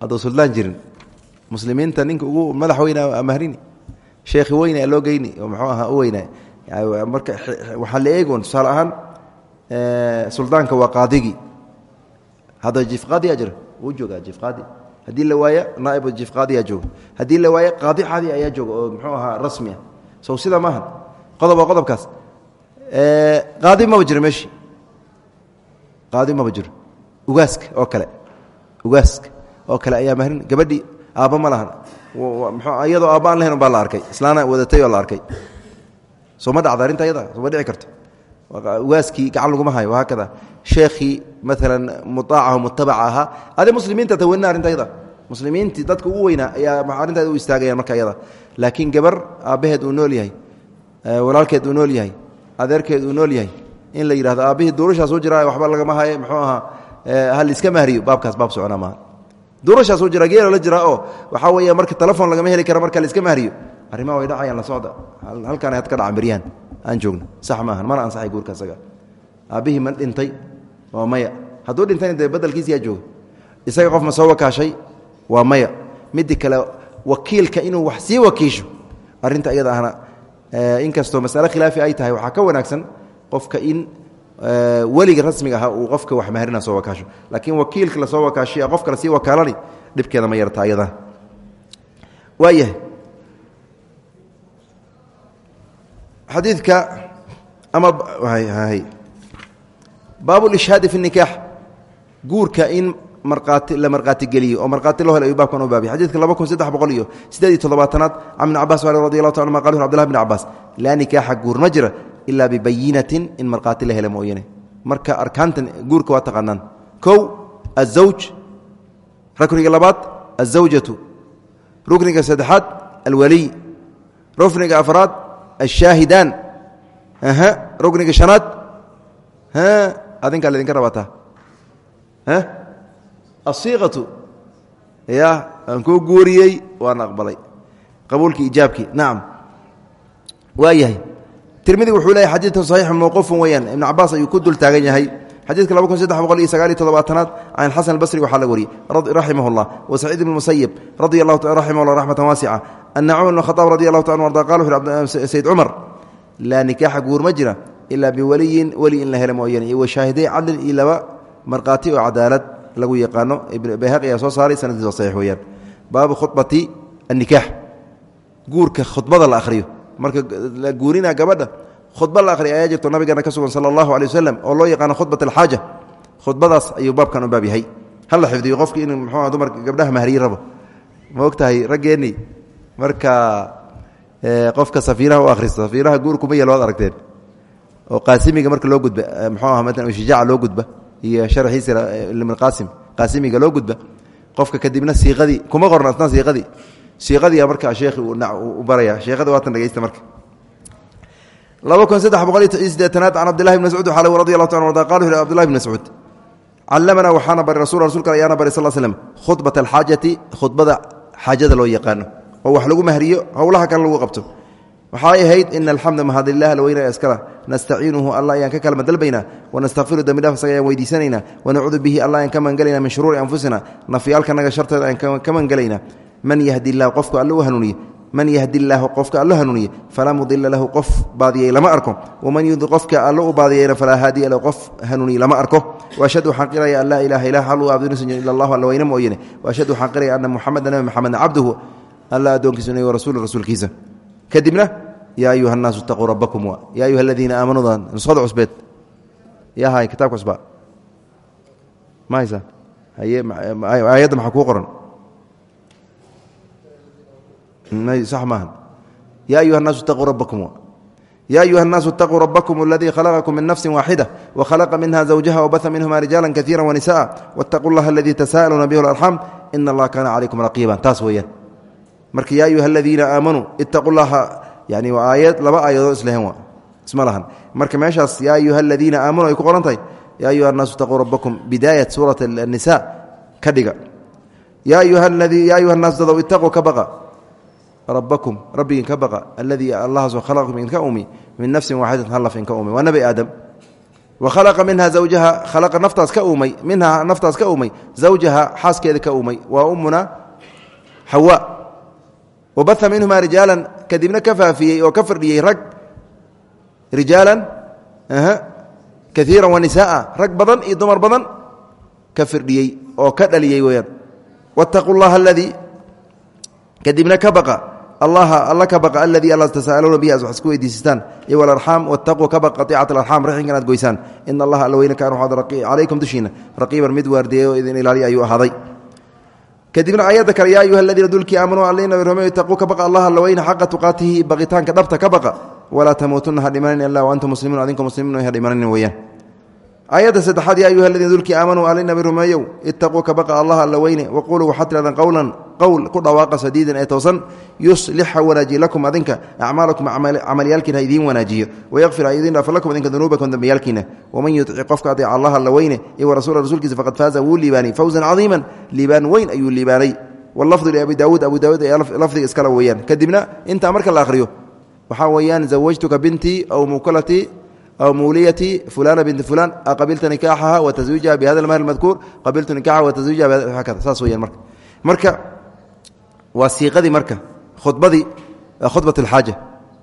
Hadduu suldaan jirin muslimiinta ninka ugu madax weyna mahrini sheekhi weyna loo geyni oo muxuu ahaa u weyna marka waxaa la eegon tusaale ahaan suldaanka waa qaadigii hadda jiif qaadiyaa jira wuu joogaa jiif qaadi. Haddii la waayo naaib jiif qaadiyaa jooga. Haddii la waayo qaadi xadi ayaa jooga oo muxuu ahaa rasmi ah. Sow sida maaha qodob waa qodobkaas. Qaadi maba jiro meeshii qaadi maba jiro. Ugaaska oo kale. Ugaaska oo kale ayaa mahrin gabadhii aabba ma lahan. Iyadoo aabba aan lahayn baa la arkay. Islaana wadatay oo la arkay. Soo ma dhacda arrinta ayada? Soo ma dhici karto? Ugaaskii gacan laguma hayo wahaakada sheekhii maalan muaacaho mutabaca ahaa ade muslimiinta tawanina arrinta ayada? Muslimiintii dadka ugu weynaa ayaa arrintaada u istaagayaan marka ayada. Laakiin gabar aabbaheed uu nool yahay. Walaalkeed uu nool yahay. Adeerkeed uu nool yahay. In la yidhahdo aabbihii duurashaas u jira waxba lagama haye muxuu ahaa hal iska mahriyo baabkaas baab socona maaha duurashaas u jira geelo la jira oo waxaa weeye marka telefon lagama heli karo marka la iska mahriyo arrimaha way dhacayaan la socda. Halkaan had ka dhacan beryahan aan joogno. Sax maahan mana ansaxay guurka isaga aabbihii ma dhintay? Waa maya. Hadduu dhintayna dee badelkiisiyaa jooga. Isaga qof ma soo wakaashay? Waa maya. Midi kale wakiilka inuu wax sii wakiisho arrinta iyada ahna inkastoo masale khilaafi ay tahay waxaa ka wanaagsan qofka in weliga rasmiga ahaa uu qofka wax mahrina soo wakaasho. Laakiin wakiilka la soo wakaashiya qof kale sii wakaalani dhibkeeda ma yarta ayada. Waayahay. Xadiidka ama baabu lishhaadi fi nikaax. Guurka in marhaati la markhaatigeliyo oo markhaati loo hel baabkan u baabay xadidka laba iyo siddeed iyo toddobaatanaad can ibni cabas radi allahu ta anuma qal abdullah bn guur ma ilaa bibayinatin in markhaati la hela mooyane. Marka arkaantan guurka waa taqaanaan. Kow azawj rukniga labaad azawjatu rukniga saddexaad alwaliy rukniga afraad ashaahidaan rukniga shanaad. Adinkaa laydinka rabataa asiiqatu ya aan kuu guuriyey waan aqbalay. Qabuulkii ijaabkii nacam waa yahay tirmidi wuxuu leeyahy xadiidkan saxiixun mawquufun weeyaan. Ibnu cabaas ayuu ku dul taagan yahay. Xadiidka laba kun saddex boqol iyo sagaal iyo toddobaatanaad can xasan albasri waxaa la wariyey raximah llah wa saciid ibn musayib radi allahu raximah llah raxmatan waasica ana cumar bn khadaab radi allahu ta anu arda qala wuxu sayd cumar laa nikaaxa guur ma jira ilaa biweliyin weli in la hela mooyaane iyo washaahiday cadlin iyo laba markhaati oo cadaalad lagu yaqaano. Bayhaqi ayaa soo saaray sanadkiis waa saxiix weeyaan. Baabu khudbati annikaax guurka khudbada la akhriyo marka la guurina gabadha khudba la akhriya ayaa jirto nabigeena ka sugan sala allahu oo loo yaqaano khudbat alxaaja khudbadaas ayuu baabkan u baab yahay. Ha la xifdiyo qofki in muxuu dumarka gabdhaha mahriyi rabo. Ma og marka qofka safiiraha u akhristo safiiraha guurkuma yeel waad aragteen. Oo qaasimiga marka loo gudba muxuu aha maalan shijaaca loo gudba iyo sharxiisa liminqaasim qaasimiga loo gudba qofka kadibna siiqadii kuma qorna siiqadii siiqadiia marka sheekhi u baraya. Sheekhada waatan dhegeysta marka. Laba kun saddex boqol iyo sideetanaad can cabdillahi bn mascuud waxaa radi allahu ta arda qala wuxu abdullahi bn mascuud callamanaa waxaana bari rasul rasulka ayaana bari sal slm khudbat alxaajati khudbada xaajada loo yaqaano. Oo wax lagu mahriyo howlaha kale lagu qabto. Waxay ahayd ina alxamda mahadilah alweynaya iskala nastaciinuhu alla ayaan ka kalma dalbaynaa wanastakfiru dembidhaaf isaga ayaan weydiisanaynaa wanacuudu bihi alla ayaan ka mangelaynaa min shuruuri anfusina nafyaalkanaga sharteeda ayaan ka mangelaynaa man yahdi lah qofka allo u man yahdi illaahu qofka allo hanuuniye. Falaa mudila lahu qof baadiyey lama arko. Waman yudi qofka allo u baadiyeyna falaa haadiya qof hanuuniye lama arko. Waashhadu waxaan qiraya an laa ilaha ilah al abdunsan ila allahu alla weyne mooyane waashhadu waxaan qiraya anna muxameda nabi maxameda cabduhu alla addoonkiisu n rasuul rasuulkiisa. Kadibna yaa ayuha naasu itaquu rabbakum yaa ayuha aladiina aamanuudan nuskhada cusbeed. Yaa hay kitaabka cusba. Ma haysaa haye aayadda qoran? ya ayuha الnaasu اtaquu rabakum ya ayuha الnaasu اtaquu rabakum اladii khalaqakum min nafsi waaxida wkhalaqa minha zawjaha wbaha minhuma rijaala kaiira wanisaءa wاtaquu اllaha aladii tasa'aluuna bih اlarxam ina allaha kaana calaykum raqiiba taas weeyaan marka yaa ayuha aladiina aamanuu itaquu llaha yani waa aayad laba aayadood islehen waa isma lahan marka meeshaas yaa ayuha aladiina aamanuu ay ku qoran tahay yaa ayuha annaasu itaquu rabbakum bidaayat suurat anisa ka dhiga yaa ayuha naasu dadow itaquu ka baqa rabbakum rabbigiin ka baqa aladii allahaaso khalaqakum idinka umi min nafsin waaxidatin hal naf inka umay waa nebi aadam. Wa khalaqa minha zawjaha khalaqa naftaas ka uumay minhaa naftaas ka uumay zawjaha xaaskeeda ka uumay waa ummuna xawa wa baha minhumaa rijaalan kadibna ka faafiyey oo ka firdhiyey rag rijaalan kaiira wa nisaaa rag badan iyo dumar badan ka firdhiyey oo ka dhaliyey weyaan wattaquu llaha aladii kadibna ka baqa allaha alla ka baqa aladii alla tasaaluuna bihi as wax isku weydiisistaan iyo walarxaam wattaquu ka baqa qatiicat alarxaam raxinkan aad goysaan ina allaha alla weyne kaana waxaad calaykum dushiina raqiiban mid waardiyeey oo idin ilaaliya ayuu ahaaday kadibna aayadda kale yaa ayuha aladiina dulkii aamanuu alina rome itaquu ka baqa allaha alla weyne xaqa tuqaatihi baqitaanka dhabta ka baqa walaa tamuutunna ha dhimanin ila wa aayadda saddexaad yaa ayuha aladiina dulkii aamanuu alinabi rumeeyow itaquu ka baqa allah alla weyne waquluu waxaad tihahdaan qowlan qowl ku dhawaaqa sadiidan ee toosan yuslix ha wanaajiye lakum adinka acmaalakum camalyaalkiina ha idiin wanaajiyo wayakfir ha idiin dhaafo lakum adinka dunuubakum dembiyaalkiina waman yudici qofka adeeca allah alla weyne iyo warasuula rasuulkiisa faqad faaza wuu liibaanay fawzan cadiiman liibaan weyn ayuu liibaanay. Walafdu liabi daawuud abu daawuud ee lafdiga iskale kadibna intaa marka la akhriyo waxaa weeyaan zawajtuka bintii aw mukalatii aw mawliyatii fulana binti fulan qabilta nikaaxaha wa taswiijaha bihada almahr madkuur qabiltu nikaxaha wa taswiijaha hakada saas weyaan marka marka waa siiqadii marka khudbadii khudbat alxaaja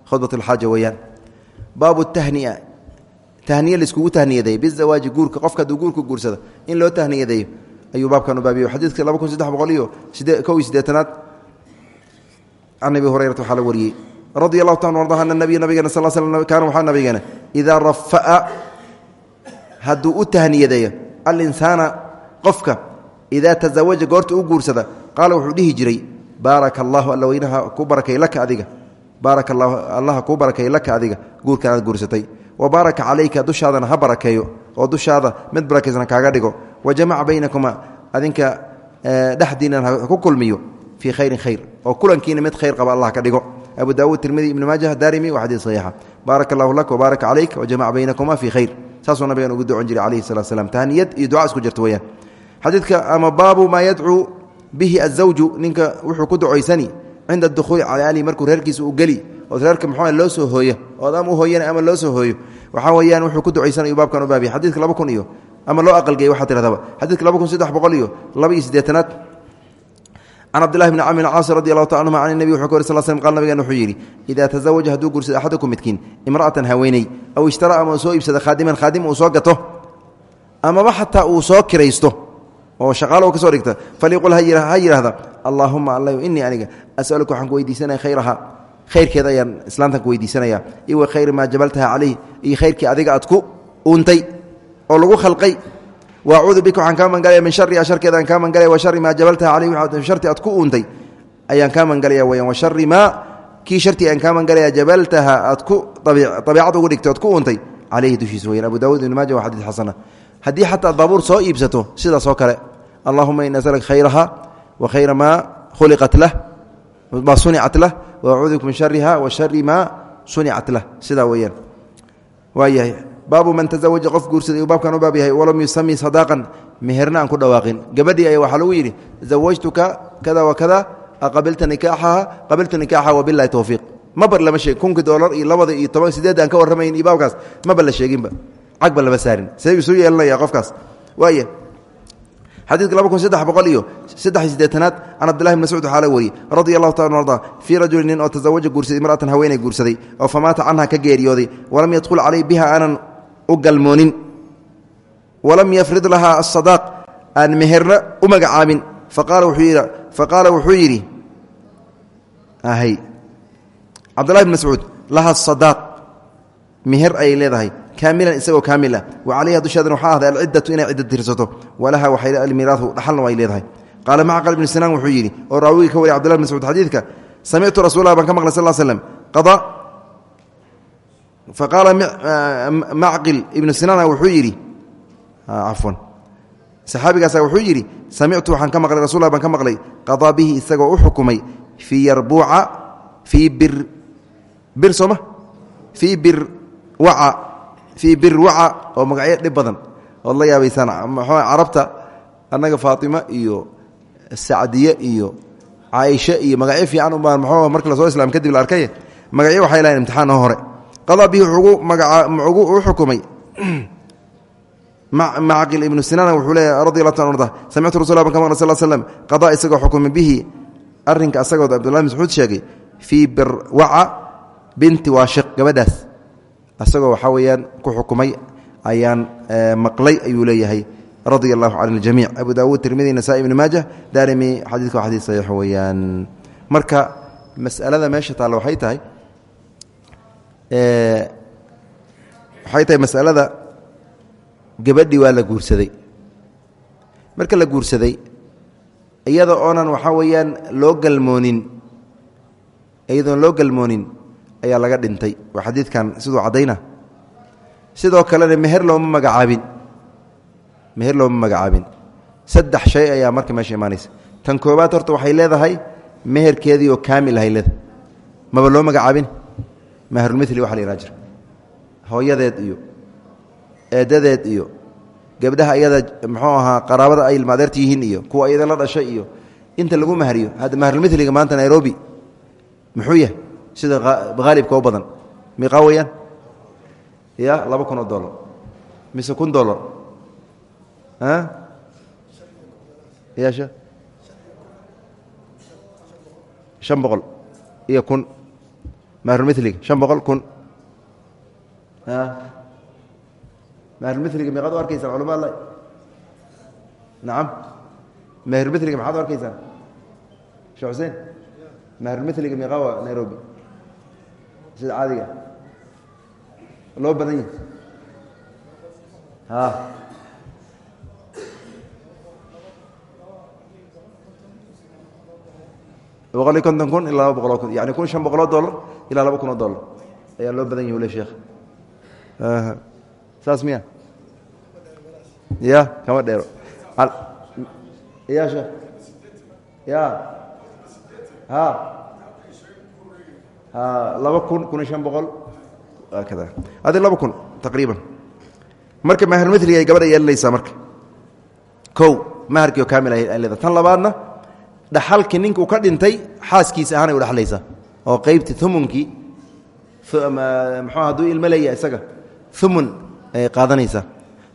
khudbat alxaaja weeyaan baabu tahniya tahniye laiskugu tahniyadeeyo bizawaaji guurka qofka hadduu guurka guursado in loo tahniyadeeyo ayuu baabkan u baabiyo xadiidka laba kun saddex boqol iyo kow iyo siddeetanaad can abi hurayrata waxaa la wariyey radi allahu ta arda ana nabiya nabigeena sal sl kaana waxaa nabigeena idaa rafa'a hadduu u tahniyadeeyo alinsaana qofka idaa tazawaja goorta u guursada qaala wuxuu dhihi jiray baaraka allahu alla weynaha ku barakay laka adiga. Baaraka allahu allaha kuu barakay laka adiga. Guurkan aad guursatay. Wa baaraka calayka dushaadana ha barakeeyo. Oo dushaada mid barakaysan kaaga dhigo. Wa jamaca baynakuma adinka dhexdiinan ha ku kulmiyo. Fii khayrin khayr. Oo kulankiina mid khayr qaba allah ka dhigo abu daawuud tirmidi ibn maajah daarimi waa xadiid saxiixa baaraka allahu lak wbaaraka calayk wajamaca baynakuma fii khayr saasuu nabigan ugu ducon jiray calayhi salatu slam tahniyad iyo duca isku jirta weyaan xadiidka ama baabu maa yadcuu bihi azawju ninka wuxuu ku ducaysani cinda adukhuuli cala alihi markuu reerkiisa u geli ood reerka muxuu loo soo hooyo ood ama u hooyana ama loo soo hooyo waxaa weeyaan wuxuu ku ducaysanay baabkan u baabiya xadiidka laba kun iyo ama loo aqalgeey waxaa tiradaba xadiidka laba kun saddex boqol iyo laba iyo siddeetanaad can cabdillahi bni camr caas radi allahu ta anhuma can nebi wuxuu ka wari sal slm qal nabigan wuxuu yidhi idaa tazawaja hadduu guursada axadakum midkiin imra'atan haweeney aw ishtara ama soo iibsada khaadiman khaadim uu soo gato amaba xataa uu soo kiraysto oo shaqaalo ka soo dhigta faliqul ha yidhaahda allaahuma alla innii aniga as'aluka waxaan ku khayraha khayrkeeda ayaan islaantan ku iyo wa khayri jabaltaha calayh iyo khayrkii adiga aad ku oo lagu khalqay wacuudu bika waxaan kaa mangalaya min sharia sharkeeda aan kaa mangalaya wa shari maa jabaltaha caleyh sharti aad ku uuntay ayaan kaa weyaan wa shari maa kii sharti aan kaa mangalaya jabaltaha aad ku abiicad ugu dhigtay oad ku uuntay caleyhi abu dawud ibn maaja waa xadiid xasana haddii xataa ad baabuur soo iibsato sidaas oo kale allahuma ini asalak khayraha wa khayra maa khuliqat lah maa sunicat lah wacuudu bika min shariha wa shari maa sunicat lah sidaa weeyaan waayahay baabu man tazawaja qof guursaday uu baabkan baab yahay walam yusami sadaaqan meherna aan ku dhawaaqin. Gabadhii ayaa waxaa lagu yidhi zawajtuka kada wa kada aqabilta nikaaxaha qabiltu nikaaxaha wabilahi towfiiq maba lama sheeg kunkii doolar iyo labada iyo toban sideed aan ka warramayn iyo baabkaas maba la sheeginba. Cagba lama saarin. See isu yeelanaya qofkaas? Waaya xadiidka laba kun saddex boqol iyo saddex iyo siddeetanaad can cabdillahi bn mascuud waxaa la wariyey taala arda fii rajuli oo tazawaja guursaday imra'atan haweeney guursaday oo famaata canha ka geeriyooday walam yadkhul calay biha aanan u galmoonin. Walam yafrid lahaa asadaaq aan meherna u magacaabin faqaala wuxuu yidhi cabdullahi bn mascuud laha sadaaq meher ayay leedahay. Kaamilan isagoo kaamil ah. Wa calayha dusheedana waxaa ahday alciddatu inay cidda tirsato walaha waxay almiiraatu dhaxalna ay leedahay. Qaala macqal ibnu sinaan wuxuu yidhi oo raawigii ka wariy cbdullahi bn mascuud xadiidka samictu rasulah baan ka maqlay sal slm faqaala macqil ibnu sinaan wuxuu yidhi cafwan saxaabigaasa wuxuu yidhi samictu waxaan ka maqlay rasulah baan ka maqlay qadaa bihi isagoo u xukumay fii yarbuuca fii bir bir sooma fii bir waca fii bir waca oo magacyo dhib badan ood la yaabaysaan maxaa carabta annaga faatima iyo sacdiye iyo caaisha iyo magacyo fiican ubaa mxuu marka la soo islaam kadib la arkay magacyo waxay lahayn imtixaan hore qadaa bihi ugu xukumay. Macqil ibnu sinaan wuxuu leeya radi allah ta arda samictu rasul ka maqla qadaa isagoo xukumay bihi. Arrinka asagooda abdullahi mascuud sheegay fii birwaca binti waashiq gabadhaas. Asagoo waxaa weeyaan ku xukumay ayaan maqlay ayuu leeyahay radia allahu can abu dawuud tirmidi nasaai ibni maajah daarimi xadiidka waa xadiid saxiix marka masalada meesha taalla waxay tahay waxay tahay masalada gabadhii waa la guursaday. Marka la guursaday iyada oonan waxaa weeyaan loo galmoonin iyadoon loo galmoonin ayaa laga dhintay. Waa xadiidkan siduu caddayna. Sidoo kalena meher looma magacaabin. Meher looma magacaabin. Saddex shay ayaa marka meesha imaanaysa. Tan koobaad horta waxay leedahay meherkeedii oo kaamil ahay leedahay maba loo magacaabin mahrulmili waxa la jira. Hooyadeed iyo eedadeed iyo gabdhaha iyada muxuu ahaa qaraabada ay ilmaadeerta yihiin iyo kuwa iyada la dhashay iyo inta lagu mahriyo hadda mahrulmiliga maanta nairobi muxuu yahay sida haalibka u badan. Miiqaa weeyaan? Ya laba kun oo dollar mise kun yasha shan boqol. Iyo kun mahrulmiliga shan boqol kun. Mahrulmiliga meeqaad u arkaysaan culama alla nacam mahrulmiliga maxaad u arkaysaan? Shee xuseen? Mahrulmiliga meeqaa waa nairobi. Sida caadiga. Loo badan yahi a boqol iyo konton kun ilaa laba boqoloo kun yani kun shan boqoloo dollar ilaa laba kun oo dollar. Ayaa loo badan yahi ule sheekh saas miya ya kama dheero. Ya sheekh ya. Ha. Laba kun kun iyo shan boqol kada adi laba kun taqriiban. Marka mahrulmiliga ay gabadha yeelanaysaa marka. Kow maharkii oo kaamil ay leeda tan labaadna dhaxalkii ninkuu ka dhintay xaaskiisa ahaanay u dhexlaysaa oo qeybtii umunkii mxuu hadduu ilmo leeyahay isaga umun ay qaadanaysaa.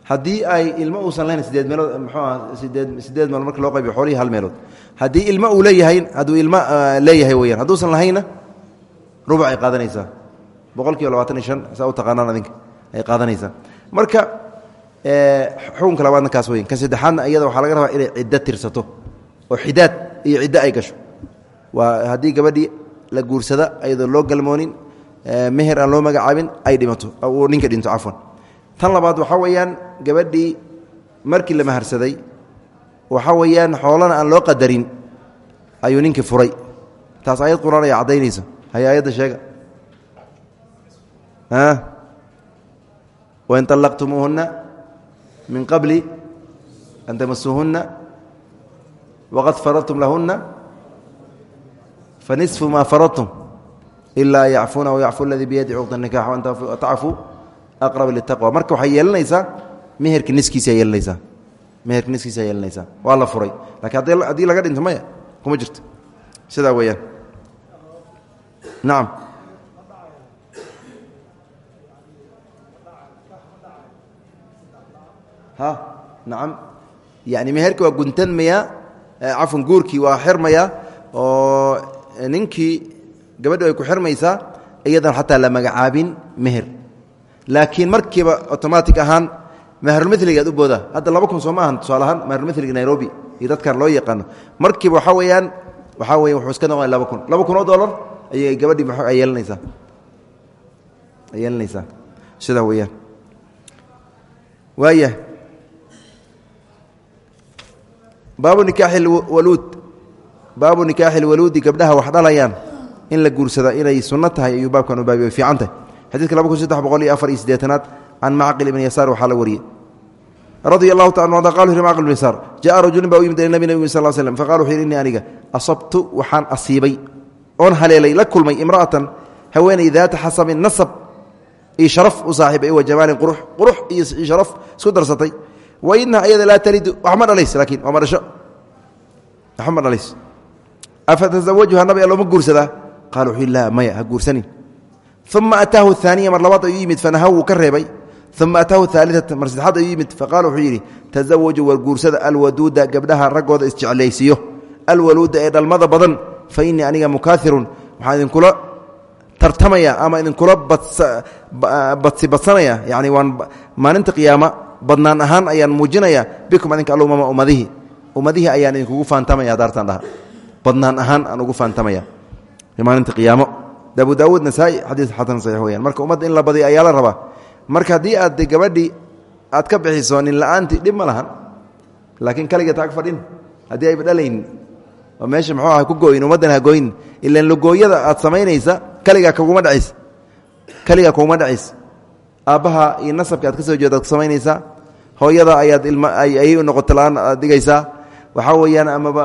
Haddii ay ilmo uusan lahayn sideed meelood mxuuaha sideed sideed meelood marka loo qaybiyo xoolihii hal meelood. Haddii ilmo uu leeyahay hadduu ilmo leeyahay weyaan hadduusan lahaynna rubuc ay qaadanaysaa. Boqol labaatan shan saa u taqaanaan adinka ay qaadanaysaa. Marka xukunka labaadna kaas weyan kan saddexaadna iyada waxaa laga rabaa inay ciddo tirsato oo xidaad iyo ciddo ay gasho. Waa haddii gabadhii la guursada ayadoo loo galmoonin meher aan loo magacaabin ay dhimato uu ninka dhinto cafwan tan labaad waxaa weeyaan gabadhii markii la maharsaday waxaa weeyaan xoolana aan loo qadarin ayuu ninkii furay. Taas ayad quraan ay caddaynayso hay ayadda sheega. Wain طalaqtumuuhuna min qabli an tamasuuhuna waqad faradtum lahuna fanisfu ma faradtum ilaa an yacfuuna aw yacfu aladii biyadi cuqda nikax an tacfuu aqrab litaqwa marka waxay yeelanaysaa meherka niskiisa yeelanaysaa meherka niskiisa yeelanaysaa waa la furay lakiin haddii laga dhinto maya kuma jirto sidaa weeyaan nacam ha nacam yani meherka waa guntanmaya cafwan guurkii waa xirmaya oo ninkii gabadhu ay ku xirmaysaa iyadan xataa la magacaabin meher. Laakiin markiiba automatic ahaan mahrulmiligaad u booda. Hadda laba kun soo ma ahan tusaale ahaan mahrulmiliga nairobi iyo dadkan loo yaqaano. Markiiba waxaa weeyaan waxaa weya wuxuu iska noqonaya laba kun. Laba kun oo dollar ayay gabadhii m ay yeelanaysaa. Ay yeelanaysaa. Sidaa weeyaan. Waaya baabu nikaaxi lwaluud baabu nikaaxi lwaluudi gabdhaha wax dhalayaan in la guursada inay sunno tahay ayuu baabkan u baabi way fiican tahay. Xadiidka laba kun saddex boqol iyo afar iyo siddeetanaad can macqil ibni yasaar waxaa la wariyey. Radia allahu taala anu qal macqil ibn yasaar jaءa rajulin baa u yimid ila nabi nabig sal slm faqala wuxu yidhi innii aniga asabtu waxaan asiibay oon haleelay la kulmay imra'atan haweeney daata xasabin nasab iyo sharaf u saaxiib wa jamaalin qurux qurux iyo sharaf isku darsatay. Wa inaha ayada laa talidu wax ma dhalays laakiin waa ma wax ma dhalays afa tazawajuha nabi allooma guursadaa qaala wuxuu la maya ha guursanin uma ataahu aaniya mar labaad ayuu yimid fanaha ka reebay uma ataahu aaliata mar saddexaad ayuu yimid faqala wuxuu yidhi tazawaju war guursada alwaduuda gabdhaha raggooda isjeclaysiiyo alwaluuda ee dhalmada badan fa innii aniga mukaahirun waxaan idinkula tartamaya ama idinkula badsi badsanaya yani waan maalinta qiyaama badnaan ahaan ayaan muujinaya bikum adinka alumama ummadihii ummadihii ayaan idinkugu faantamaya daartaan dhaha badnaan ahaan aan ugu faantamaya. Maalinta qiyaamo. Abu daawuud nasaa-i xadiis xasan saxiix weyaan marka ummadda in la badiyo ayaa la rabaa. Marka haddii aad gabadhii aad ka bixiso nin la'aantii dhib ma lahan. Laakiin kaliga taag fadhin. Haddii ayba dhalaynin oo meesha muxuu aha ku gooyin ummaddan ha gooyin ilan logooyada aad samaynaysa kaligaa kuguma dhacays kaligaa kuguma dhacays aabbaha iyo nasabka aad ka soo jeedo ad ku samaynaysaa hooyada ayaad ilma ayay u noqoto la'aan aad dhigaysaa waxaa weeyaan amaba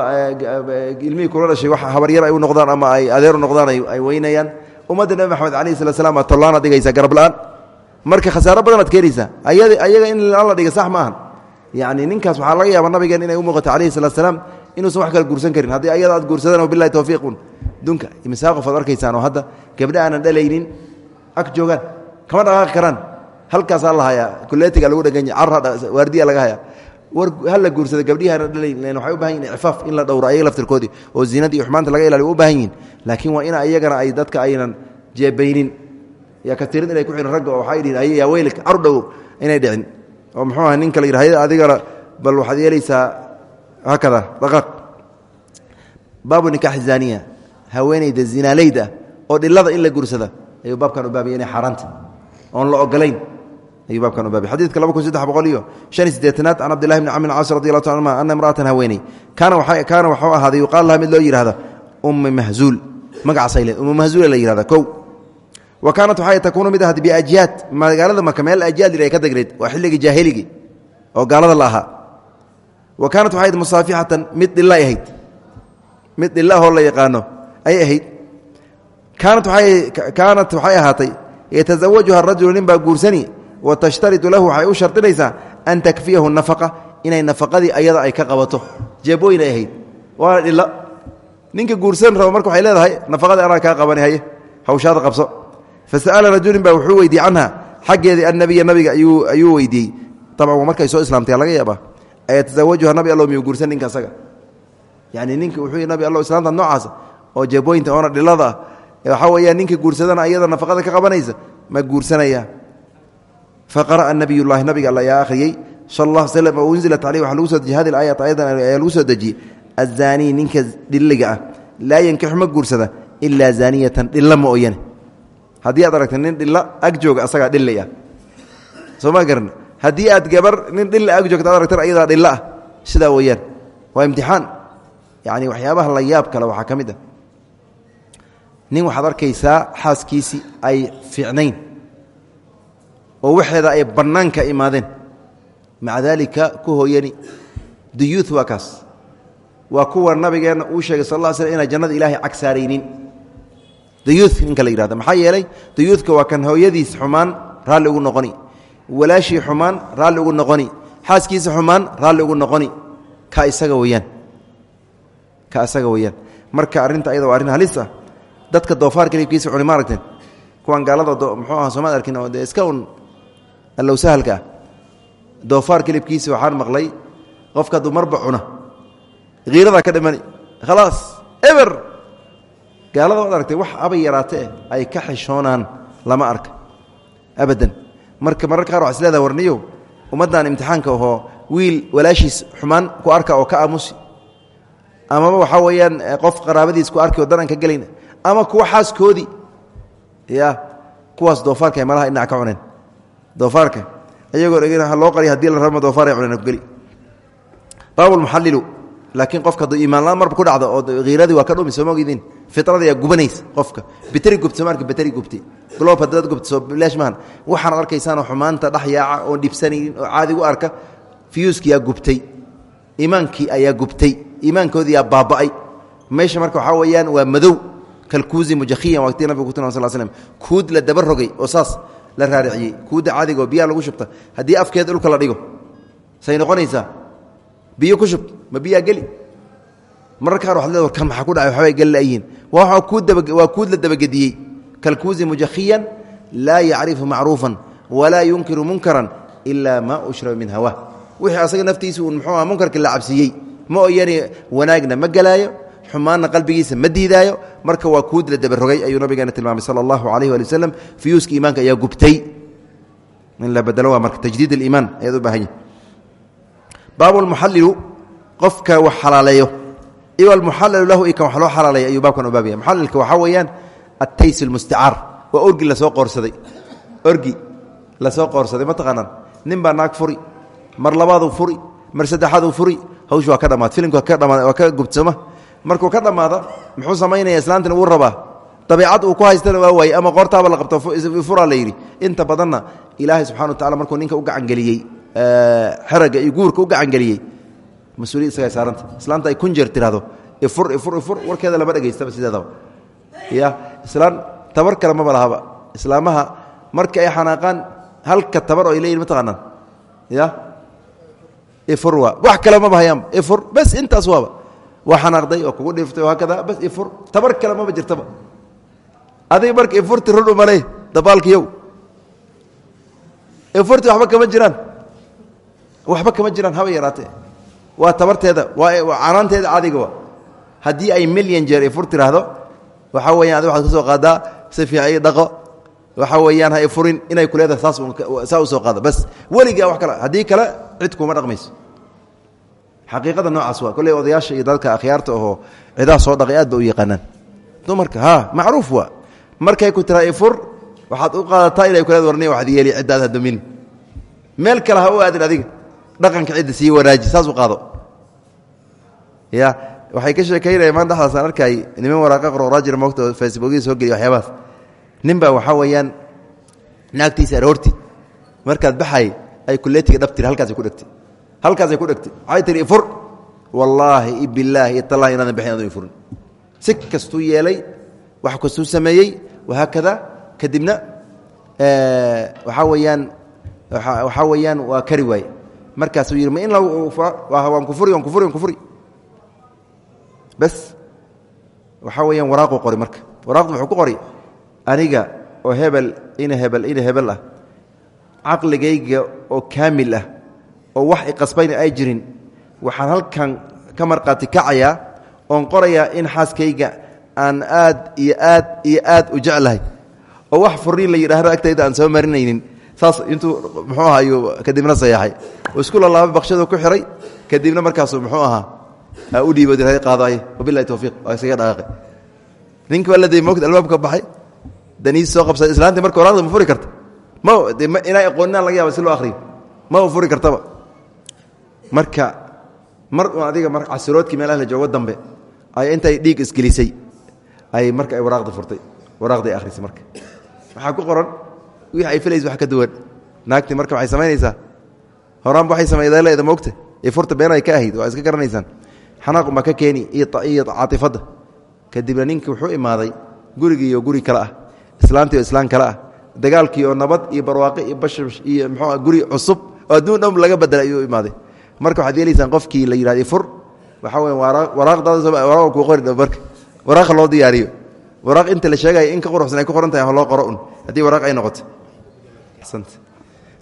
ilmihii kula dhashay habaryar ay u noqdaan ama ay adeer u noqdaan ay weynayaan. Ummadda nebi maxamed alayhi salat slam aad tollaan aad dhigaysaa garab la'aan. Marka khasaaro badan aad keenaysaa ayaga in la'aan la dhiga sax ma ahan. Yacni ninkaas waxaa laga yaaba nabigeen inay u muuqato alayhi salatu salaam inuusan wax kale guursan karin. Haddii ayada aad guursadaan wabilahi towfiiqun dunka imisaa qof aad arkaysaan oo hadda gabdha aanan dhalaynin ag joogaan kama dhaqaaqi karaan. Halkaasaa la hayaa kuleetiga lagu dheganya carra waardiya laga hayaa hala guursada gabdhihiana dhalayn waxay u baahan yihiin icfaaf in la dhowro ayaga laftirkoodii oo zinadii iyo xumaanta laga ilaaliyo u baahan yihiin laakiin waa in ayagana ay dadka aynan jeebaynin. Yaa katirin inay ku xihin ragga waxay dhihin ay yaa weylik caru dhowow inay dhicin. Oo muxuu aha ninka la yidhi hayada adigana bal waxaad yeelaysaa haakada dhaqaaq baabu nikaaxi zaaniya haweeneyda zinaaleyda oo dhilada in la guursada ayuu baabkan u baabaya inay xaaraanta oon la ogolayn ayuu baabkan u baabay xadiidka laba kun saddex boqol iyo shan iyo siddeetanaad can cabdillahi bni camr caas radi allahu ta anhuma ana imra'atan haweeney. Kaana kaana waxuu ahaaday yuqaal laha mid loo yidhahdo ummi mahzuul. Magacaasay leed ummu mahzuula la yihahda kow. Wa kaanat waxay takuunu mid ahayd biajyaad magaalada maka meel ajyaad ay ka degreed waa xilligii jaahiligii oo gaalada la ahaa. Wa kaanat waxay ahayd musaafixatan mid dhilla ay ahayd. Mid dhillahoo la yaqaano ayay ahayd. Kaanat kaanat waxay ahaatay yatazawajuha rajulu nin baa guursani wa tashtaritu lahu waxay u shardinaysaa an takfiyahu nafaqa inay nafaqadii ayada ay ka qabato jeebooyin ay ahayd waana dhilla ninka guursan rabo marka waxay leedahay nafaqadii anaa kaa qabani haye hawshaada qabso fasa'ala rajulin baa wuxuu weydiiyey canha xaggeedii annabiya nabiga ayuu weydiiyey abcan waa markay soo islaamtay laga yaabaa ayatazawajuha nabi allo miyuu guursan ninka asaga yani ninka wuxuu nabi allo islaamta noocaasa oo weeyaan ninka guursadana ayada nafaqada ka qabanaysa ma guursanaya faqara'a nabiyullahi nabiga alla ayaa akhriyey sal allah slm oo unzilat caleyh waxa lagu soo dejiyey hadi aayat ayadan ayaa lagu soo dejiyey azaanii ninka dhilliga ah laa yankixu ma guursada ilaa zaaniyatan dhilla ma ooyane. Haddii aad aragta nin dhilla ag jooga asagaa dhilli ah soo ma garan haddii aad gabar nin dhilla ag joogta ad aragtan ayadaa dhilla ah sidaa weeyaan. Waa imtixaan. Yacni waxyaabaha la oo waxeeda ay bannaanka imaadeen. Maca daalika ku hooyani duyuuth waa kaas waa kuwa nabigeenna uu sheegay sal ll slm inaan jannada ilaahay cagsaaraynin duyuuth ninka la yihahda maxaa yeelay duyuuthka waa kan hooyadiis xumaan raalli ugu noqoni. Walaashii xumaan raalli ugu noqoni. Xaaskiisa xumaan raalli ugu noqoni. Ka isaga weyaan ka isaga weyaan marka arrinta ayada waa arrin halis ah dadka doofaarka hilibkiisa cuni aragteen? Kuwan gaalada muxuu aha soomaad arkin oo dee iska un allow sahalka. Ah doofaarka hilibkiisa waxaan maqlay. Qofka hadduu marba cuna. Ka dhimani. Khalaas eber gaalada waad aragtay wax abay yaraatee ay ka xishoonaan lama arka. Abadan. Marka mararka qaar waa isleedaha warniyow ummaddan imtixaanka ahoo wiil walaashiis xumaan ku arka oo ka aamusi. Amaba waxaa weeyaan qof qaraabadiis ku arki oo dan aan ka ama kuwa xaaskoodii. Ya kuwaas doofaarka ay malaha dhinac ka cuneen doofaarka. Ayagoo dhegn loo qariy haddii la rabma doofaar ay cuneen geli. Baabulmuxallilu laakiin qofka hadduu iimaanlaan marba ku dhacdo oo hiiradii waa ka dhumi soo mogidin firadii yaa gubanaysa qofka. Biteri gubta somaarka biteri gubti. Glob haddaad gubta soo bilaash maahan waxaanaad arkaysaanoo xumaanta dhex yaaca oon dhibsanaynin oo caadi u arka fiyuuskii yaa gubtay. Iimaankii ayaa gubtay. Iimaankoodii yaa baaba'ay. Meesha marka waxaa weeyaan waa madow. Kalkuuzi mujakhiyan waqtii nabiga ku tilmam sal slm la daba oo saas la raariciyey kuudda caadiga oo biyaha lagu shubta. Haddii afkeeda dhulka la dhigo say noqonaysaa biyo ku shub ma biyaa geli. Mararka qaar waxad leed warkan maxaa ku dhacay? Waxbay geli la'yihiin waa kuud la dabagediyey. Kalkuuzi mujakhiyan laa yacrifu macruufan walaa yunkiru munkaran ilaa maa ushraba min hawa. Wixii asaga naftiisa uun muxuu aha munkarka la cabsiiyey ma oyani wanaagna ma gelaayo xumaanna qalbigiisa ma diidaayo. Marka waa kuud la dabarogay ayuu nabigeena tilmaamay sala allahu alayh waali waslem fiyuuska iimaanka ayaa gubtay. In la bedelo waa marka tajdiid aliimaan ayaad u baahan baabu lmuxallilu qofka wax xalaaleeyo. Iyo almuxalalu lahu i wax loo xalaaleeya ayuu baabkan u baabaya muxalilka waxaa weeyaan attays almustacaar waa orgi la soo qoorsaday. Orgi la soo qoorsaday ma taqaanaan? Nin baa naag furi mar labaaduu furi mar saddexaaduu furi hawsh waa ka dhamaad filimka waa ka gubtsama markuu ka dhammaada muxuu samaynaya islaantina wuu rabaa? Dabiicad uu ku haystana waa waaye ama qoortaaba la qabto furaa la yidhi. Inta badanna ilaahay subxana wa tacala markuu ninka u gacangeliyey xeraga iyo guurka u gacangeliyey mas'uuliyad isagaa saaranta. Islaanta ay kun jeer tirahdo ifur ifur ifur warkeeda lama dhegaystaba sideedaba. Ya islaan tabar kale maba lahaba. Islaamaha marka ay xanaaqaan halka tabar oo ay leeyihiin mataqaanaan ya ifur waa. Wax kale maba hayaanba ifur bes intaas waaba waa xanaaqday oo kugu dhiiftay oo hakada bas ifur tabar kale maba jirtaba. Adiga marka ifurti run umale dabaalkiyow. Ifurti waxba kama jiraan. Waxba kama jiraan haba yaraatee. Waa tabarteeda waa canaanteeda caadiga haddii ay milyan jeer ifur tiraahdo waxaa weyan adi waxaad ka soo qaadaa si fiican ii dhaqo. Waxaa weeyaan ha ifurin inay ku leedahay saas saa u soo qaada bas weligaa wax kale haddii kale cid kuma dhaqmayso xaqiiqada noocaas waa kolley odayaasha iyo dadka akhyaarta ahoo cidaha soo dhaqay aad u yaqaanaan. Dumarka ha macruuf waa. Markay ku tiraa ifur waxaad u qaadataa inay kuleed warni waxad yeeli ciddaad hadumin meel kale ha u aadin adiga. Dhaqanka cidda sii wanaaji saas u qaado. Ya waxay ka sheekaynaya maan dhexdaas aan arkay niman waraaqa qororaajir moogta oo facebookyada soo geliya waxyaabahaas. Nin baa waxaa naagtiisa aroorti. Markaad baxay ay kuleetiga dhabtiri halkaasay ku dhegtay halkaasay ku dhegtay. Waxay tihi ifur. Wallaahi bilaahi itallaahi inaadan bixin adu ifurin si kastuu yeelay wax kastuu sameeyey wahaakada kadibna waxaa weeyaan waxaa weeyaan waa kari waaye. Markaasuu yidhi ma in waan kufuri waan kufuri waan kufuri bas waxaa weeyaan waraaquu qori marka. Waraaqdu wuxuu ku qori aniga oo hebel ina hebel ina hebel ah caqligayga oo kaamil ah oo wax iqasbayna ay jirin waxaan halkan ka marqaati kacayaa oon qorayaa in xaaskayga aan aad iyo aad iyo aad u jeclahay. Oo wax furiin la yidhaahdo agtayda aan soo marinaynin saas intuu muxuu aha kadibna sayaxay oo isku lalaaba bakshadu ku xiray kadibna markaasuu muxuu ahaa u dhiibo dirhay qaadaay wabilahi towfiiq waa isaga dhaqaaqay ninki waa la moogta albaabka baxay. Daniis soo qabsay islaantii marka waraaqda ma furi karta. Ma inay aqooninaan laga yaaba si loo akhriyo. Ma furi kartaba marka mar un adiga casiroodkii meelaha la joogo dambe ay intay dhiig isgelisay ay marka ay waraaqda furtay waraaqda ay akhrisay marka. Waxaa ku qoran wixii ay filaysa wax ka duwan. Naagtii marka waxay samaynaysaa horaanba waxay samayleeda moogta ee furta been ay ka ahayd waa iska garanaysaan. Xanaaqun baa ka keeni iyo caatifadda. Kadibna ninkii wuxuu imaaday gurigii oo guri kale ah islaantii oo islaan kale ah dagaalkii oo nabad iyo barwaaqe iyo bashbash iyo muxuu guri cusub oo adduun laga bedelay imaaday marka waxaad yeelaysaan qofkii la yidhahda fur waxaa weya waraaqdaadawaraaq kuu qori marka. Waraaqa loo diyaariyo. Waraaq inta la sheegaya in ka quruxsan ku qoran loo qoro un. Haddii waraaq ay noqoto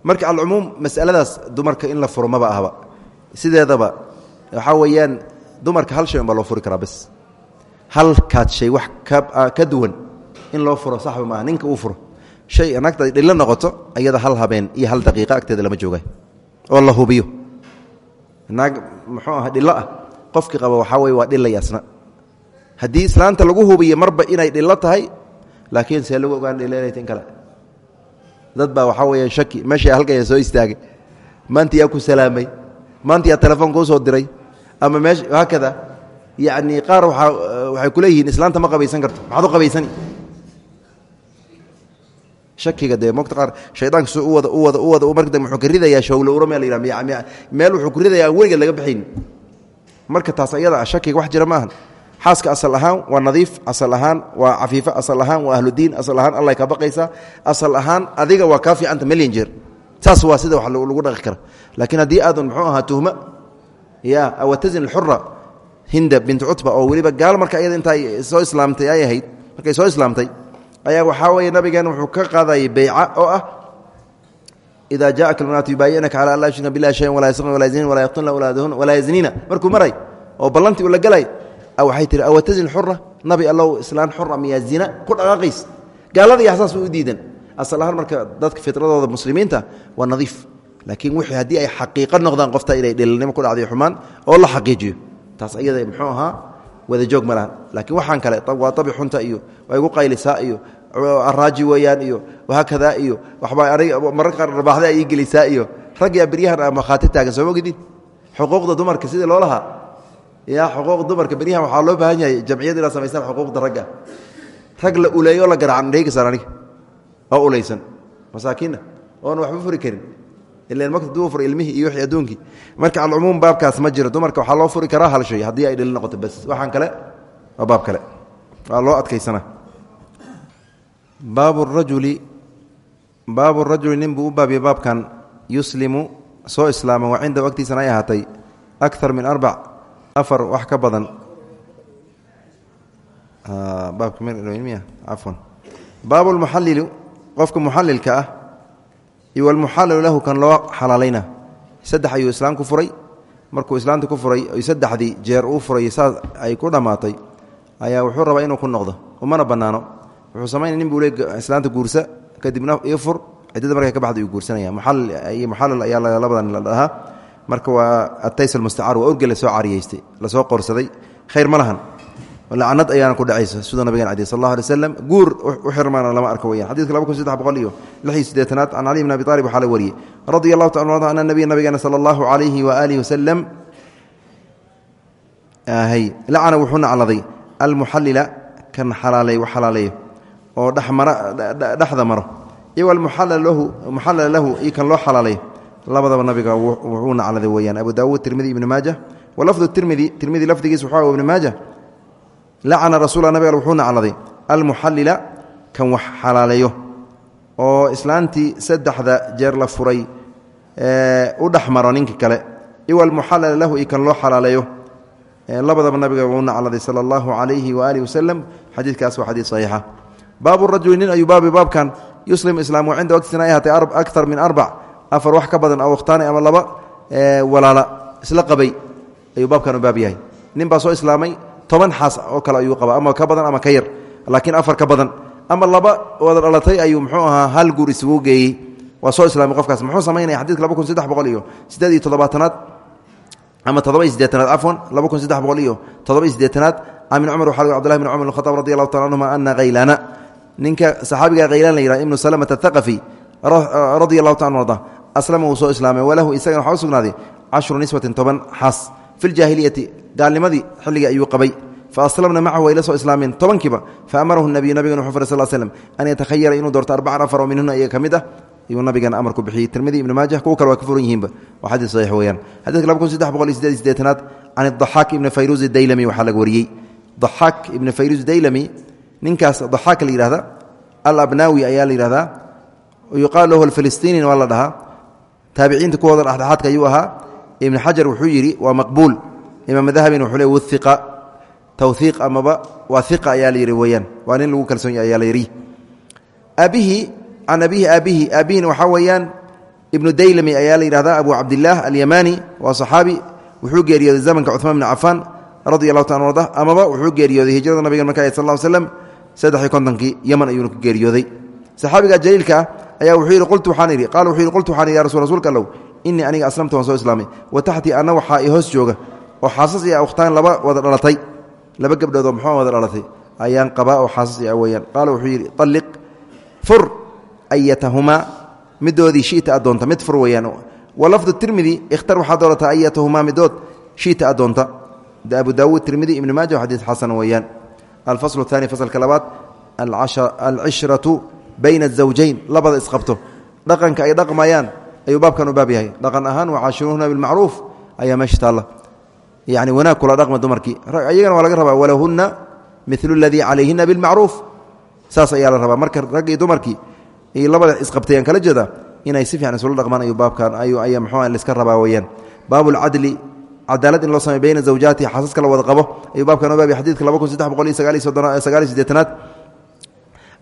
marka alcumuum masaladaas dumarka in la furo maba ahba sideedaba waxaa weeyaan dumarka hal shay un baa loo furi karaa bes. Halkaad shay wax ka duwan in loo furo saxba maaha ninka uu furo. Shay naagta dhillo noqoto iyada hal habeen iyo hal daqiiqa agteeda lama jooga oo la naag muxuu aha dhillo ah. Qofkii qaba waxaa weye waa dhilay asna haddii islaanta lagu hubiyo marba inay dhillo tahay laakiin see lagu ogaan dhillanayta in kale. Dad baa waxaa weya shaki meesha halkaya soo istaagay. Maanta yaa ku salaamay. Maanta yaa telefoon soo diray. Ama meesha haakada yacni qaar waxay ku leeyihiin islaanta ma qabaysan karto maxaad u qabaysani shakiga dee mogta qaar shaydaanka suu u wada u wada u wada marka dambe wuxuu ka ridayaa showlowro meel la yidhaha meel wuxuu ku ridayaa aan weligeed laga baxayn marka taas ayada ah shakiga wax jira maahan. Xaaska asal ahaan waa nadiif asal ahaan waa cafiifo asal ahaan waa ahludiin asal ahaan alla ka baqaysaa asal ahaan adiga waa kaa fiicanta milyan jeer. Saas waa sida wa lagu dhaqi kara laakiin haddii aadan muxuu ahaa tuhmo ya awatazin xura hinda bint cutba oo weliba gaal marka iyada intaa soo islaamtay ay ahayd markay soo islaamtay ayaa waxaa weeye nabigeena wuxuu ka qaadayay beyca oo ah ida jaءaka lmanaatu yubaayi'naka cala an laa yushrika billahi shayan walaa yasqin walaa yazniin walaa yaqtulna awlaadahun walaa yazniina markuu maray oo ballantii uu la gelay waxay tihi awatazin xura nabi allow islaan xura miyaa zina? Ku dhaqaaqays gaalada iyo xasaas u diidan. Asal ahaan marka dadka fitradooda muslimiinta waa nadiif laakiin wixii haddii ay xaqiiqo noqdaan qofta inay dheelnimo ku dhacday xumaan oo la xaqiijiyo. Taas iyada muxuu ahaa wada joog ma lahan laakiin waxaan kale waa tabi xunta iyo waa igu qaylisaa iyo araaji weeyaan iyo wahaakada iyo qaar rabaaxda ay gelisaa iyo raggiyaa beryahan a makhaati taagan sooma ogidin xuquuqda dumarka sidii loo lahaa? Ya xuquuq dumarka beryahan waxaa loo baahan yahay jamciyad inaad samaysaan xuquuqda ragga. Rag la uleeyo la garacan dheegisaan aniga. Oo ulaysan masaakiinna. Oona waxba furi karin ilmihii iyo wixii adduunkii marka alcumuum baabkaas ma jiro dumarka waxaa loo furi karaa hal shay haddii ay dhali noqoto bas waxaan kale waa baab kale. Waa adkaysana. Baabu rajuli baabu rajuli nin buu baabkan yuslimu soo islaama wa cindahu agtiisana ay ahaatay akar min arbac afar wax ka badan. Baabka cafwan baabu lmuxalili qofka muxalilka ah iyo walmuxalalu lahu kan loo xalaalayna. Saddex ayuu islaam ku furay. Markuu islaamta ku furay ay saddexdii jeer uu furay saas ay ku dhammaatay ayaa wuxuu rabaa inuu ku noqdo. Umana bannaano. Wuxuu samaynaya nin buu le islaamta guursa kadibna ii fur ciddada markay ka baxda ayuu guursanaya. Muxalil muxalal ayaa labadan la dhahaa marka waa atays almustacaar waa orge la soo cariyeystay la soo qorsaday khayr ma lahan lacnad ayaana ku dhacaysa siduu nabigen cadi sal allah alay slam u xirmaana lama arko weyaan xadidka laba iyo lix iyo siddeetanaad can abi talib waxaa la wariyey. Radia allahu taala an ana nabiya nabigeena sala allahu calayhi waaalihi wasalam lacana wuxuu nacladay almuxallila kan xalaaleey wax xalaaleeyo oo dhexda maro. Iyo almuxallala lahu iyo kan loo xalaaleeyo. Labadaba nabiga wuxuu nacladay weyaan abu daawuud tirmidi ibni maaja. Walafdu tirmidi tirmidi lafdigiis wuxuu ibni maaja lacana rasuula nabiga wuxuu nacladay almuxallila kan wax xalaaleeyo. Oo islaantii saddexda jeer la furay u dhexmaro ninka kale iwa almuxallala lahu iyo kan loo xalaaleeyo. Labadaba nabiga wuu nacladay sala allahu calayhi waaalihi wasalam xadiidkaas waa xadiid saxiixa. Baabu rajuli nin ayuu baabi baabkan yuslim islaamu cinda waqtina ay ahaatay akar min arbac afar wax ka badan aw wakhtaani ama laba walaala isla qabay ayuu baabkan u baab toban xaas oo kale ayuu qaba ama ka badan ama ka yar laakiin afar ka badan. Ama laba wada dhalatay ayuu muxuu ahaa hal guur isugu geeyey waa soo islaamay qofkaas. Muxuu samaynaya xadidka laba kun saddex boqol iyo siddeed iyo toddobaatanaad? Ama toddoba iyo siddeetanaad? Cafwan laba kun saddex boqol iyo toddoba iyo siddeetanaad? Can ibn cumar waxaa cbdullahi bn cumar khataab radi allahu taala anhuma ana haylaana ninka saxaabiga khaylaan la yihah ibnu salamata athaqafi radia allahu taala arda aslama wuu soo islaamay walahu isagana waxaa u sugnaaday cashru niswatin toban xaas fi ljaahiliyati gaalnimadii xilligii ayuu qabay. Faaslamna macahu ay la soo islaameen tobankiiba faamarahu nabiyu nabigan wuxuu fray sal slm an yatakhayara inuu doorto arbacan afar oo minhuna iyaga ka mid ah. Ayuu nabigan amar ku bixiyey. Tirmidi ibni maajah kuwa kale waa ka furan yihiinba. Waa xadiid saxiix weeyaan. Xadidka laba kun saddex boqol iyo sideed iyo sideetanaad can adaxaak ibni fayruuz daylami waxaa laga wariyey. Daxaak ibni fayruuz daylami ninkaas daxaak la yihahda alabnaawi ayaa la yihahdaa yuqaal lahu alfilistiinin waa la dhahaa. Taabiciinta kuwooda dhexdhexaadka ayuu ahaa. Ibn xajar wuxuu yidhi waa maqbuul imaam dahabina wuxuu le wiqa tawhiiq amaba waa iqa ayaa la yidhi weeyaan. Waa nin lagu kalsoon yahy ayaa la yidhi. Abihi can abihi aabihi aabihina waxaa weeyaan ibnu daylami ayaa la yidhahdaa abu cabdillaah alyamani waa saxaabi wuxuu geeriyooday zamanka cuثmaan bn cafaan radi allahu taala arda amaba wuxuu geeriyooday hijrada nabiga marka sal ll slam saddex iyo kontonkii yaman ayuuna ku geeriyooday. Saxaabiga jaliilka ah ayaa wuxuu yidhi qultu waxaan idhi qaala wuxuu yidhi qultu waxaan idhi ya rasul rsulka allow innii aniga aslamtu waan soo islaamay wa taxtii anna waxaa i hoos jooga oo xaasas iyo akhtaan laba wada dhalatay laba gabdhood oo muxuu wada dhalatay ayaan qabaa oo xaasas iyo aweyaan qaala wuxuu yidhi alliq fur ayatahumaa midoodii shita adoonta mid fur weyaan walafdu tirmidi ikhtar waxaa doorata ayatahumaa midood shita adoonta abu daawuud tirmidi ibni maaja xadiid xasan weeyaan alfaslu اثani faslka labaad alcishratu bayna الزawjayn labada isqabto dhaqanka ay dhaqmayaan ayuu baabkan u baab yahay dhaqan ahaan wacaashiruuhuna bilmacruuf ayaa meesha taalla yani wanaag kula dhaqma dumarkii. Ayagana waa laga rabaa walahunna milu ladii calayhina bilmacruuf. Saas ayaa la rabaa. Marka raggii dumarkii labada isqabtayaan kala jeeda inay si fiican isula dhaqmaan ayuu baabkan ay mxua liska rabaa weyaan baabulcadli cadaalad in loo samey bayna zawjaati xaasaska la wada qabo. Ayuu baabkan obaabay xadiidka laba kun saddex boqol iyo sagaal iyo sagaal iyo sideetanaad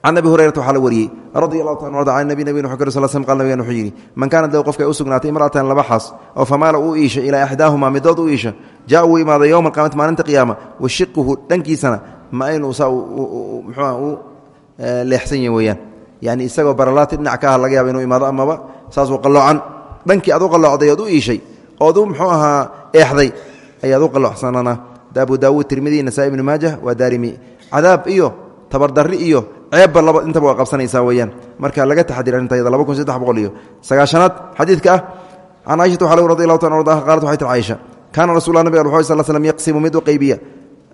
can abi hurayrata waxaa la wariyey radi allahu ta arda can nabi nabigan wuxuu imra'atan laba xaas oo famaala uu iisha ilaa ixdaahumaa midood iisha jaa uu imaada yowma alqiyamati maalinta qiyaama washiquhu dhankiisana ma inuu saa mxuua u leexsan yahi weeyaan. Yani isagoo baralaati dhinac ka ah laga yaaba inuu imaado amaba saasuu qalloocan dhankii aad qalloocday ood iishay ood u muxuu ahaa eexday ayaad qalloocsanana abu daawuud tirmidi nasaa ibnu maajah waa daarimi. Cadaab iyo tabardari iyo ceebba laba intaba waa qabsanaysaa weyaan marka laga taxadir arintayada laba iyo sagaashanaad xadiidka ah can caaishata waxaa radi allahu ta ardaha qaalat waxay tir caaisha kaana rasulla nabig al slm yaqsimu mid qaybiya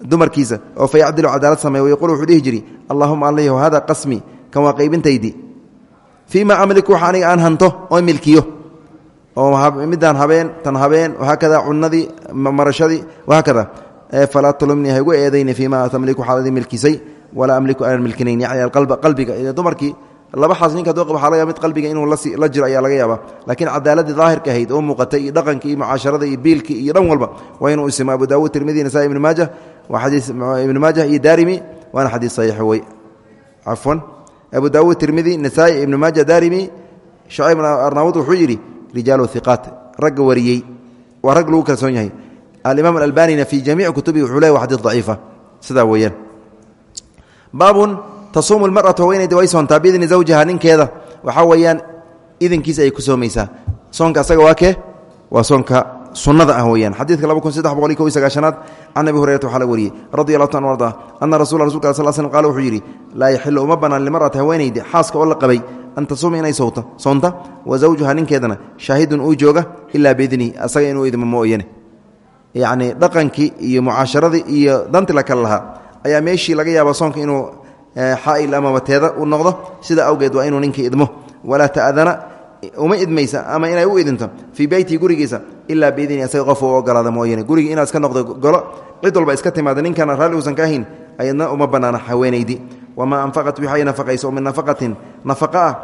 dumarkiisa oo fa yacdilu cadaalad sameeya wayaquul wuxuu dhihi jiri allahuma alayh hada qasmi kan waa qaybintaydii fii amliku waxa aniga hanto oo milkiyo. Oo midaan habeen tan habeen wahaakada cunadii marashadii wahaakada falaa tulumnii haygu eedayni fii tamliku waxaad adi milkisay walaa amliku aanan milkinayn. Yani alqalba qalbiga dumarkii laba xaas ninka qabo waxaa laga mid qalbiga inuu la jiro ayaa laga yaaba laakiin cadaaladii daahirka ahayd oo muuqatay iyo dhaqankii iyo mucaasharada iyo biilkii iyo dhan walba waa inuu isimo abu daawuud tirmidi nasaai ibnu maajah waa xadiis ibnu maajah iyo daarimi waana xadiis saxiix wey cafwan. Abu daawuud tirmidi nasaai ibnu maaja daarimi shacayb arnaawud wuxuu yidhi rijaalu hiqaat ragga wariyey. Waa rag lagu kalsoon yahay. Alimaam alalbanina fii jamiici kutubihi wuxuu leey wa xadiis daciifa. Sidaa weeyaan baabun tasuumu lmaratu haweenayda way soontaa biidni zawjiha ninkeeda. Waxaa weeyaan idinkiisa ay ku soomaysaa. Soonka asaga waa kee? Waa soonka sunnada ah weyaan xadiidka laba kun saddex boqol iyo kow iyo sagaashanaad can abi hurayrata waxaa la wariyey. Radi allahu ta an arda ana rasula rasulka sal slm qala wuxuu yidhi laa yaxilu uma bannaan limar'ati haweenaydi xaaska oo la qabay an tasuuma inay sowta soonta wa zawjuha ninkeedana shaahidun uu jooga ilaa biidnihi asaga iyo mucaasharadii iyo danti ayaa meeshii laga yaaba soonka inuu xaail amaba teeda u noqdo. Sida awgeed waa inuu ninka idmo. Walaa ta'dana uma idmaysa ama inay u idinto fii beytii gurigiisa ilaa biidni asaga qof u ogolaada mooyane. Gurigii inaad iska noqdo golo cid walba iska timaada ninkana raalli uusan ka ahayn ayadna uma bannaana haweenaydii wamaa anfaqat wixii ay nafaqayso min nafaqatin nafaqa ah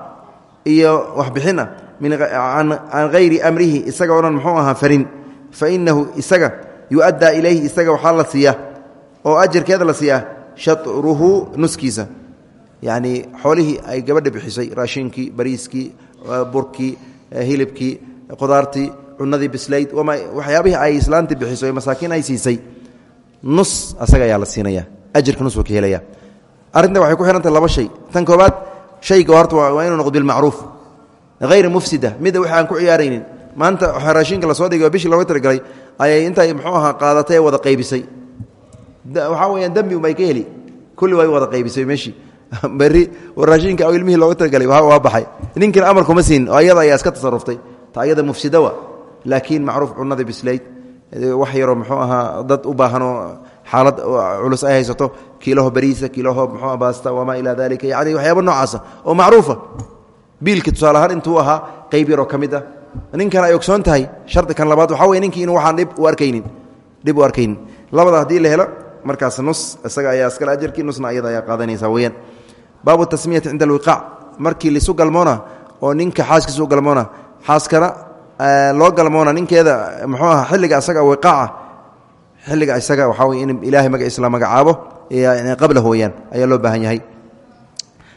iyo waxbixin ah can hayri amrihi isaga o dhan muxuu ahaa farin. Fa inahu isaga yu'addaa ilayhi isaga waxaa la siiyaa oo ajarkeeda la siiyaa shatruhu nuskiisa. Yacnii xoolihii ay gabadha bixisay raashinkii bariiskii burkii hilibkii qudaartii cunadii bislayd waxyaabihii ay islaantii bixiso ee masaakiin ay siisay nus asaga ayaa la siinaya ajarka nus wuu ka helaya arrinta waxay ku xihantah laba shay. Tan koobaad shayga horta waa inuu noqdo bilmacruuf hayr mufsida. Midda waxa aan ku ciyaaraynin. Maanta raashinka la soo dhigay oo bishii looga talagalay ayay intay muxuu ahaa qaadatay wada qaybisay waxaa weyaan dembi unbay ka heli. Kulli way wada qaybisay meeshii beri raashinka ilmihii looga talagalay waa baxay. Ninkan amar kuma siin oo ayada ayaa iska tasaruftay ta ayada mufsidawa laakiin macruuf cunada bislayd. Wax yaroo muxuu ahaa dad u baahanoo xaalad culus ay haysato. Kiilaho bariisa kiilaho muxuu baasta wamaa ilaa dalika yani waxyaaba noocaasa oo macruufa. Biilki tusaale ahaan intuu ahaa qayb yaroo ka mid ah. Ninkan ay ogsoon tahay shardi kan labaad waxaa wey ninkii inuu waxaan dhib u arkaynin. Dhib u arkaynin. Labada haddii la helo markaas nus isaga ayaa iskale ajarkii nusna ayada ayaa qaadanaysa weyaan baabu tasmiyati cinda alwiqaac. Markii lisu galmoona oo ninka xaaskiisu galmoona xaaskana loo galmoona ninkeeda muxuu aha xilliga isaga wiqaaca. Xilliga isaga waxaa wey in ilaahay magaciisa la magacaabo qablahu weyaan ayaa loo baahan yahay.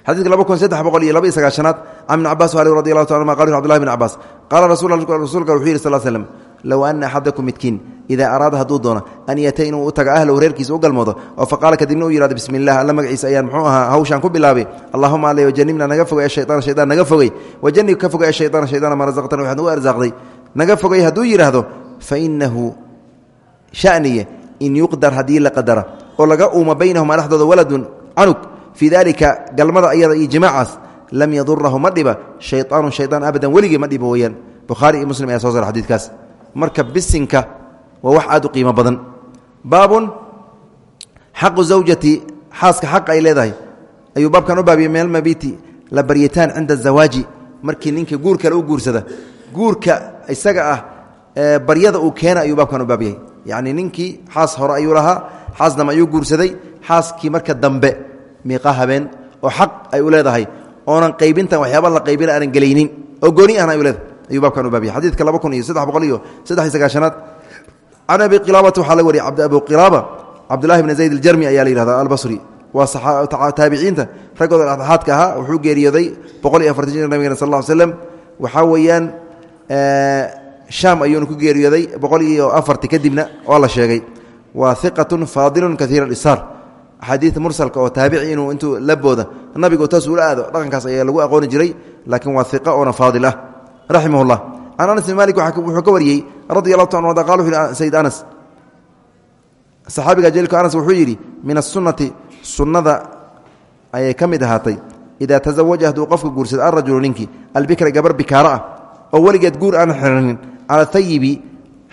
Xadidka laba kun saddex boqol iyo laba iyo sagaashanaad can ibn cabas ali radi allahu ta anuma qal cbdullahi bn cabaas qaala rasuulka wuxuu yihi sal slm low ana axadakum midkiin idaa araada hadduu doono an yatay inuu u taga ahlahu reerkiisa u galmoodo oo faqaala kadibna u yihahdo bismi illah alla magaciisa ayaan muxuu ahaa hawshaan ku bilaabay allahuma ale wajanibna naga fogay ashayaan shayaan naga fogey wajanib ka fogay ashayaan shaydaana ma rasaqtana waxaad nagu arsaaqday naga fogay hadduu yidhaahdo fa inahu shaniye in yuqdar haddii la qadara oo laga uuma baynahuma dhexdooda waladun canug fii dalika galmada ayada iyo jimaacaas lam yadurahu ma dhiba shayaanu shayaan abadan weligii ma dhiba weyaan bukhaari iyo muslim ayaa soo sara xadiidkaas marka bisinka waa wax aad u qiimo badan. Baabun xaqu zawjati xaaska xaq ay leedahay. Ayuu baabkan u baabiyey meel mabiti la baryitaan cinda zawaaji markii ninka guur kale u guursada. Guurka isaga ah baryada uu keena ayuu baabkan u baabyahay yacni ninkii xaas hore ayuu lahaa xaas dambe ayuu guursaday xaaskii marka dambe miiqa oo xaq ay u leedahay. Oonan qaybintan waxyaaba la qaybina aanan gelaynin. Oo gooni ahna ay u leedahay ayuu baabkan u baabiyay xadiidka laba kun iyo saddex boqol iyo saddex iyo sagaashanaad can abi qilaabata waxaa laga wariyay abu qilaaba cabdullahi bni zayd aljarmi ayaa la yihahda albasri. Waa taabiciinta. Raggooda dhexdhexaadka ahaa wuxuu geeriyooday boqol iyo afartan jir nabigeen sal ll ly slam waxaa weeyaan shaam ayuuna ku geeriyooday boqol iyo afarti kadibna waa la sheegay. Waa iqatun faadilun kaiira isaar. Axaadiid mursalka oo taabici inuu intuu la booda nabigu taas ula aado dhaqankaas ayaa lagu aqooni jiray laakiin waa iqa oona faadil ah raximah llah can anas bin malik wuxuu ka wariyey radi allahu ta qal sayd anas. Saxaabiga jaliilku anas wuxuu yidhi min asunati sunnada ayay ka mid ahaatay. Idaa tazawaja hadduu qofka guursado alrajulu ninkii albikra gabar bikaaro ah oo weligeed guur aan xirinin cala ayibi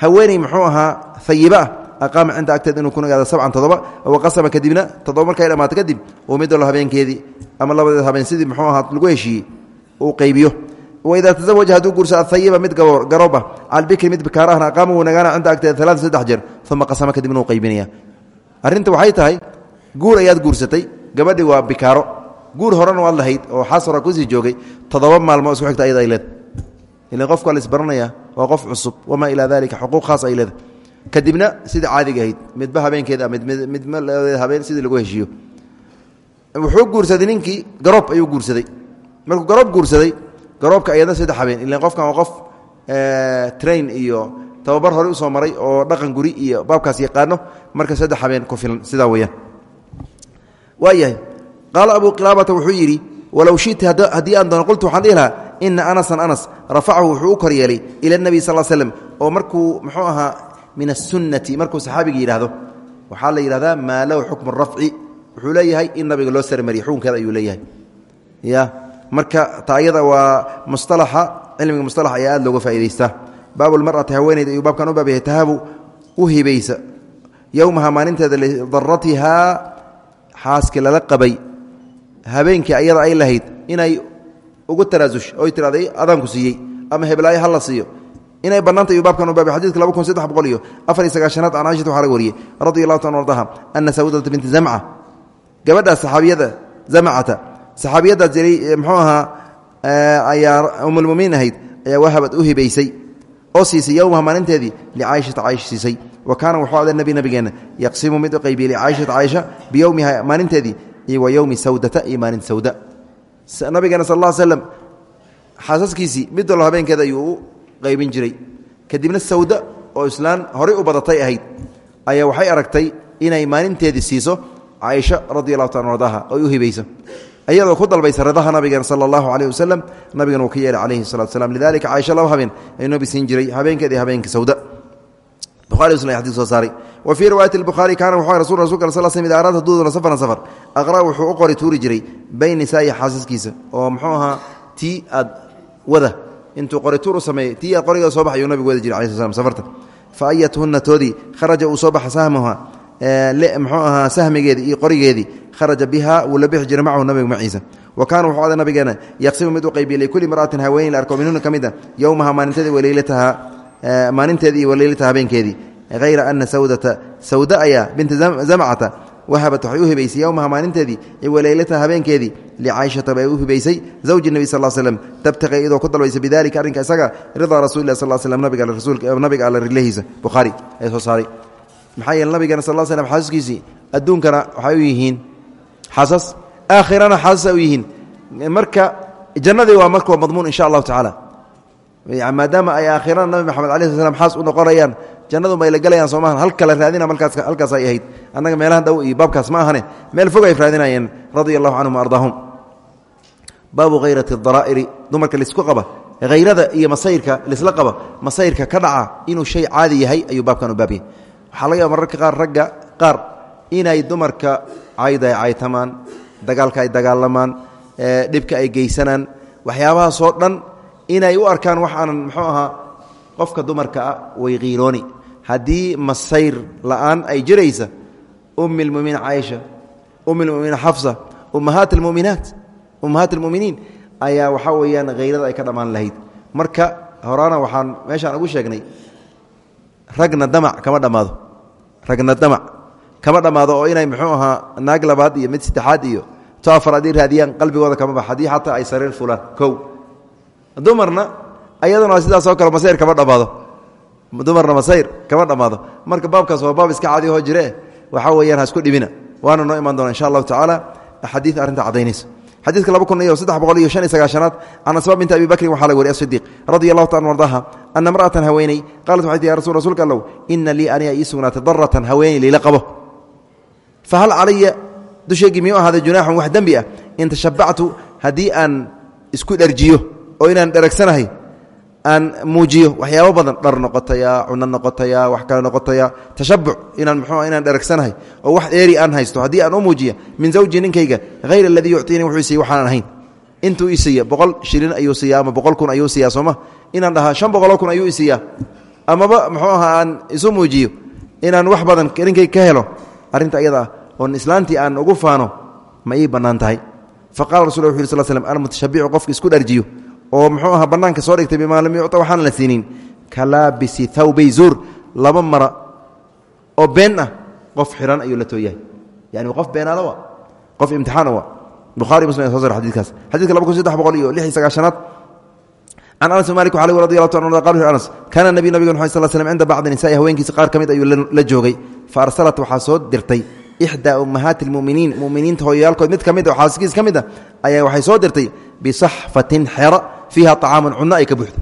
haweeney muxuu ahaa ayiba ah aqaama cinda agteed inuu ku nagaado sabcan todoba waqasama kadibna toddoba markay dhamaato kadib uu midalo habeenkeedii ama labadeed habeen sidii muxuu lagu heshiiyey uu qaybiyo waidaa tazawaja hadduu guursado ayiba mid garoob ah calbikri mid bikaaro ahna aqaama wuu nagaana cinda agteed alaaa saddex jeer uma qasama kadibna uu qaybinaya arrinta waxay tahay guur ayaad guursatay gabadhi waa bikaaro guur horena waad lahayd oo xaas hora ku sii joogay toddoba maalmoo isku xigta ayada ay leed ila qofka laisbaranaya waa qof cusub wamaa ilaa dalika xuquuq khaas ay leedahay kadibna sida caadiga ahayd midba habeenkeeda midmidma habeen sidii lagu heshiiyo wuxuu guursaday ninkii garoob ayuu guursaday markuu garoob guursaday garoobka ayadna saddex habeen ilan qofkan waa qof train iyo tababar hore u soo maray oo dhaqan guri iyo baabkaas yaqaano marka saddex habeen ku filan. Sidaa weyaan waayahay qaala abu qilaabata wuxuu yidhi walow shiti haddii aan doono qultu waxaan dhihi lahaa ina anas rafacahu wuxuu kor yeelay ila nebi sal slem oo markuu muxuu ahaa min asunnati markuu saxaabiga yidhaahdo. Waxaa la yidhahdaa maa lahu xukmu rafci wuxuu leeyahay in nabiga loo sarmariya xukunkeeda ayuu leeyahay. Ya marka ta ayada waa musalaxa cilmiga musalax ayaa aad looga faa'idaystaa baabu lmar'ati haweeneyda ayuu baabkan u baab yahay tahabu u hibaysa. Yowmaha maalinteeda lidaratihaa xaaskii lala qabay. Habeenkii ayada ay lahayd inay ugu tanaasusho oy tirahday adaanku siiyey ama heblaayo ha la siiyo. Inay bannaanta ayuu baabkan u baabay xadidka laba kun saddex boqol iyo afar iyo sagaashanaad can caishata waxaa laga wariyey radi allahu ta an ardaha ana sawdata binti zamca gabadhaas saxaabiyada zamcata saxaabiyaddaas mxuu ahaa ayaa umulmuminiin ahayd ayaa wahabad u hibaysay oo siisay yowmaha maalinteedii licaaishata caaisha siisay. Wa kaana wuxuu ada nebi nabigeenna yaqsimu mid u qaybiyey licaaishata caaisha biyowmiha maalinteedii iyo wa yowmi sawdata iyo sawda. Nabigeena sal alla slam xaasaskiisii mid walba habeenkeeda ayuu qaybin jiray. Kadibna sawda oo islaan horay u badatay ahayd ayaa waxay aragtay inay maalinteedii siiso caaisha radi allahu taala ardaha oy u hibayso iyadoo ku dalbaysa ridaha nabigeena sala allahu caleyh wasalam nabigana uu ka yeelay calayhi salatu slam lidalika caaisha laba habeen ayuu nabi siin jiray habeenkeeda iyo habeenka sawda. Bukhari muslim xadis soo saaray. Wa fii riwaayati lbukhaari kaana wuxuu rasul rasulka sal slam ida araada haduuduna safaran safar. Aqra wuxuu u qori tuuri jiray bayn nisaa'i xaasaskiisa oo muxuu ahaa tii aad wada intuu qori tuur u sameeyey tii aad soo bax ayuu nabigu jiray alai sl slam safarta. Fa ayatuhunna toodii kharaja uu soo mxuu ahaa sahmigeedii iyo qorigeedii kharaja biha wuu la bixi macahu nabiga maciisa. Wa kaana wuxuu ada nabigeena yaqsimu mid u qaybiya likulli mar'atin haweeney la arko minhuna ka mid a waleylataha maalinteedii waleylataha habeenkeedii. Hayra ana sawdata sawda ayaa binta zamcata wahabat waxay u hibaysay yowmaha maalinteedii iyo waleylataha habeenkeedii. Licaishata bay u hibaysay zawji nebi sal slm tabtaqi iyadoo ku dalbaysa bidalika arrinka isaga ridaa rasulilah sal slm nabiga alla rilahiisa bukhaari ee soo saaray maxaa yeele nabigeena sal slm xaasaskiisii adduunkana waxay u yihiin xasas aakhirana xasasa u yihiin. Marka jannadii waa marka madmuun insha allahu tacaala. Maadaama ay aakhirana nabi maxamed ala sl slam xaas u noqonayaan jannadu may la gelayaan soomaha halka la raadina markaas halkaas ay ahayd. Annaga meelahan dhow iyo baabkaas ma ahane. Meel fog ay raadinayeen radia allahu canhum ardaahum. Baabu hayrati daraa'iri dumarka la isku qaba hayrada iyo masayrka laisla qaba masayrka ka dhaca inuu shay caadi yahay ayuu baabkan u baabiyay waxaa laga yaaba mararka qaar ragga qaar inay dumarka cayda ay caytamaan dagaalka ay dagaalamaan dhibka ay geysanaan. Waxyaabahaasoo dhan inay u arkaan wax aanan muxuu ahaa qofka dumarka ah way qiilooni. Haddii masayr la'aan ay jiraysa ummi lmuminiin caaisha ummi xafsa ummahaat almuminaat ummahaat almuminiin ayaa waxaa weeyaan hayrada ay ka dhammaan lahayd. Marka horaana waxaan meeshaan ugu sheegnay ragna damac kama dhammaado ragna damac kama dhammaado oo inay muxuu ahaa naag labaad iyo mid saddexaad iyo to afar haddii raadiyaan qalbigooda kama bax haddii xataa ay sariir fulaan kow. Dumarna ayaduna sidaasoo kale masayr kama dhammaado dumarna masayr kama dhammaado marka baabkaas waa baab iska cadihoo jire waxaa weeyaan ha isku dhibina. Waana noo imaan doona insha allahu tacaala. Axaadiid arrinta caddaynaysa xadiidka laba kun iyo saddex boqol iyo shan iyo sagaashanaad can asbaab binti abi bakrin waxaa laga wariy asidiiq radia allahu taala ardaha ana imra'atan haweeney. Qaalat waxay tii ya rasul allow ina lii aniga ii sugnaatay daratan haweeney liila qabo. Fahal calaya dusheygii miyuu ahaaday junaaxun wax dembi ah? In tashabactu haddii aan isku dherjiyo oo inaan dheragsanahay aan muujiyo waxyaabo badan dhar noqotaya cuno noqotaya wax kale noqotaya tashabuc inaan mxuu inaan dheragsanahay oo wax dheeri aan haysto haddii aan u muujiya min zawji ninkayga hayr aladii yuctiinii wuxuu siiye waxaanan ahayn. Intuu i siiya boqol shilin ayuu siiya ama boqol kun ayuu siiyaa sooma inaan dhahaa shan boqoloo kun ayuu i siiyaa. Amaba muxuu ahaa aan isu muujiyo inaan wax badan ninkayga ka helo arrinta ayada ah oon islaantii aan ugu faano ma ii bannaan tahay. Fa qala rasul wuxu yiri sl almutashabicu qofka isku dharjiyo oo muxuu ahaa bannaanka soo dhigtay bimaa lam yucta waxaan la siinin. Ka laabisi thawbay zuur laba mara oo been ah qof xihan ayuu la tooyahay. Yani qof beenaalo wa qof imtixaana wa buhari muslim so sar xadikaas xadidka laba kun saddex boqol iyo lix iyo sagaashanaad can anas malik waxaa lg radi allahu ta an qal anas kaana nabiy nabiga mxad sal slm cinda bacdi nisaai. Haweenkiisa qaar ka mid ayuu la joogay. Fa arsalat waxaa soo dirtay ixdaa ummahaati lmuminiin muminiinta hooyayaalkood mid ka mid a xaaskiis ka mid a ayaa waxay soo dirtay bisaxfatin xero fiiha acaamun cunno ay ka buuxdo.